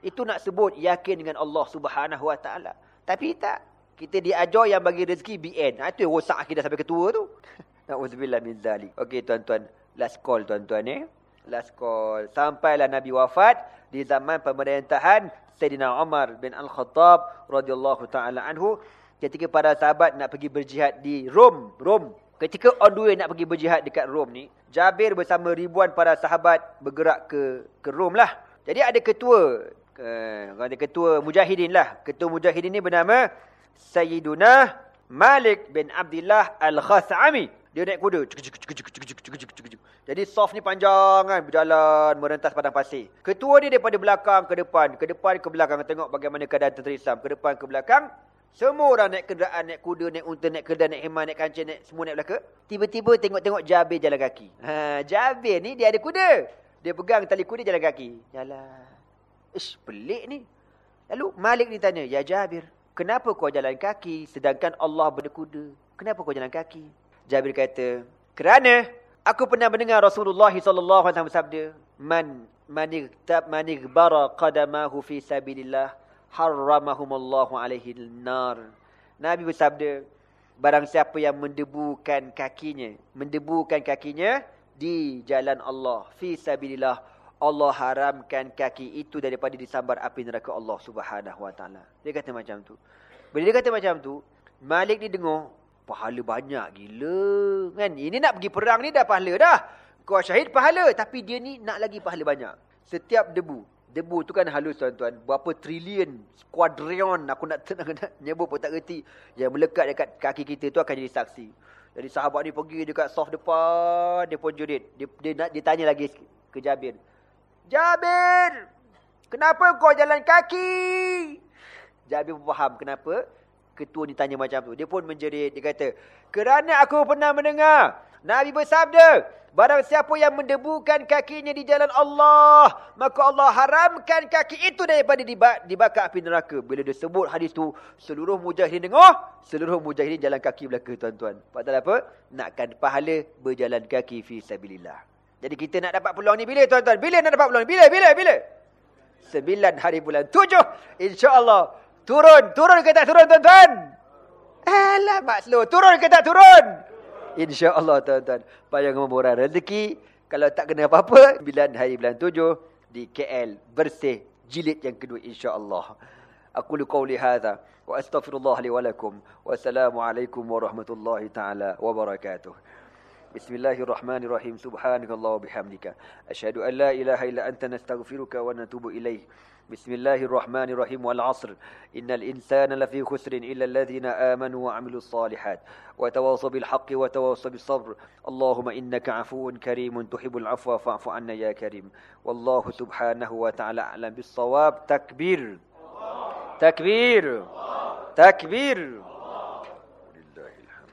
Itu nak sebut yakin dengan Allah subhanahu wa ta'ala. Tapi tak. Kita diajar yang bagi rezeki BN. Ha, itu yang rosak kita sampai ketua tu. (laughs) Na'udzubillah min zalik. Okey tuan-tuan. Last call tuan-tuan eh. Last call. Sampailah Nabi wafat di zaman pemerintahan Sayyidina Umar bin Al-Khattab radhiyallahu taala anhu ketika para sahabat nak pergi berjihad di Rom, Rom Ketika way nak pergi berjihad dekat Rom ni, Jabir bersama ribuan para sahabat bergerak ke ke Rom lah. Jadi ada ketua, uh, ada ketua mujahidin lah. Ketua mujahidin ni bernama Sayyiduna Malik bin Abdullah Al-Khas'ami. Dia naik kuda. Jadi soft ni panjang kan. Berjalan, merentas padang pasir. Ketua ni daripada belakang ke depan. Ke depan ke belakang. Tengok bagaimana keadaan tentera Islam. Ke depan ke belakang. Semua orang naik kenderaan, naik kuda, naik unta, naik kedah, naik hemah, naik kancing, naik semua naik belakang. Tiba-tiba tengok-tengok Jabir jalan kaki. Ha, Jabir ni dia ada kuda. Dia pegang tali kuda jalan kaki. Jalan. Ish, pelik ni. Lalu Malik ni tanya, Ya Jabir, kenapa kau jalan kaki sedangkan Allah berkuda? Kenapa kau jalan kaki? Jabir kata, kerana aku pernah mendengar Rasulullah SAW bersabda, Man manigtab manigbara qadamahu fi sabilillah harramahumullahu alaihi nar. Nabi bersabda, barang siapa yang mendebukan kakinya, mendebukan kakinya di jalan Allah fi sabilillah, Allah haramkan kaki itu daripada disambar api neraka Allah Subhanahu wa taala. Dia kata macam tu. Bila dia kata macam tu, Malik ni dengar pahala banyak gila. Kan? Ini nak pergi perang ni dah pahala dah. Kau syahid pahala tapi dia ni nak lagi pahala banyak. Setiap debu Debu tu kan halus tuan-tuan. Berapa trilion, kuadrion aku nak, (laughs) nak, nak nyebut pun tak kerti. Yang melekat dekat kaki kita tu akan jadi saksi. Jadi sahabat ni pergi dekat soft depan, dia pun jurid. Dia, dia, nak, dia tanya lagi ke Jabir. Jabir, kenapa kau jalan kaki? Jabir pun faham kenapa ketua ni tanya macam tu. Dia pun menjerit, dia kata, kerana aku pernah mendengar Nabi bersabda, barang siapa yang mendebukan kakinya di jalan Allah, maka Allah haramkan kaki itu daripada dibakar api neraka. Bila dia sebut hadis tu, seluruh mujahidin dengar, seluruh mujahidin jalan kaki belaka tuan-tuan. Pasal apa? Nakkan pahala berjalan kaki fi sabilillah. Jadi kita nak dapat peluang ni bila tuan-tuan? Bila nak dapat peluang ni? Bila? Bila? Bila? Sembilan hari bulan tujuh. InsyaAllah. Turun. Turun ke tak turun tuan-tuan? Alamak slow. Turun ke tak turun? InsyaAllah tuan-tuan. Payah memurah rezeki. Kalau tak kena apa-apa. 9 hari bulan 7 di KL. Bersih jilid yang kedua insyaAllah. Aku lukau lihada. Wa astaghfirullah li walakum. Wassalamualaikum warahmatullahi ta'ala wabarakatuh. Bismillahirrahmanirrahim. Subhanakallah wa bihamdika. Ashadu an la ilaha illa anta nastaghfiruka wa natubu ilaih. Bismillahirrahmanirrahim. Wal asr. Innal insana lafi khusrin illa alladhina amanu wa amilus salihat wa tawassaw bil haqqi wa tawassaw bis sabr. Allahumma innaka afuwun karimun tuhibbul afwa fa'fu anna ya karim. Wallahu subhanahu wa ta'ala a'lam bis sawab takbir takbir. Takbir, takbir.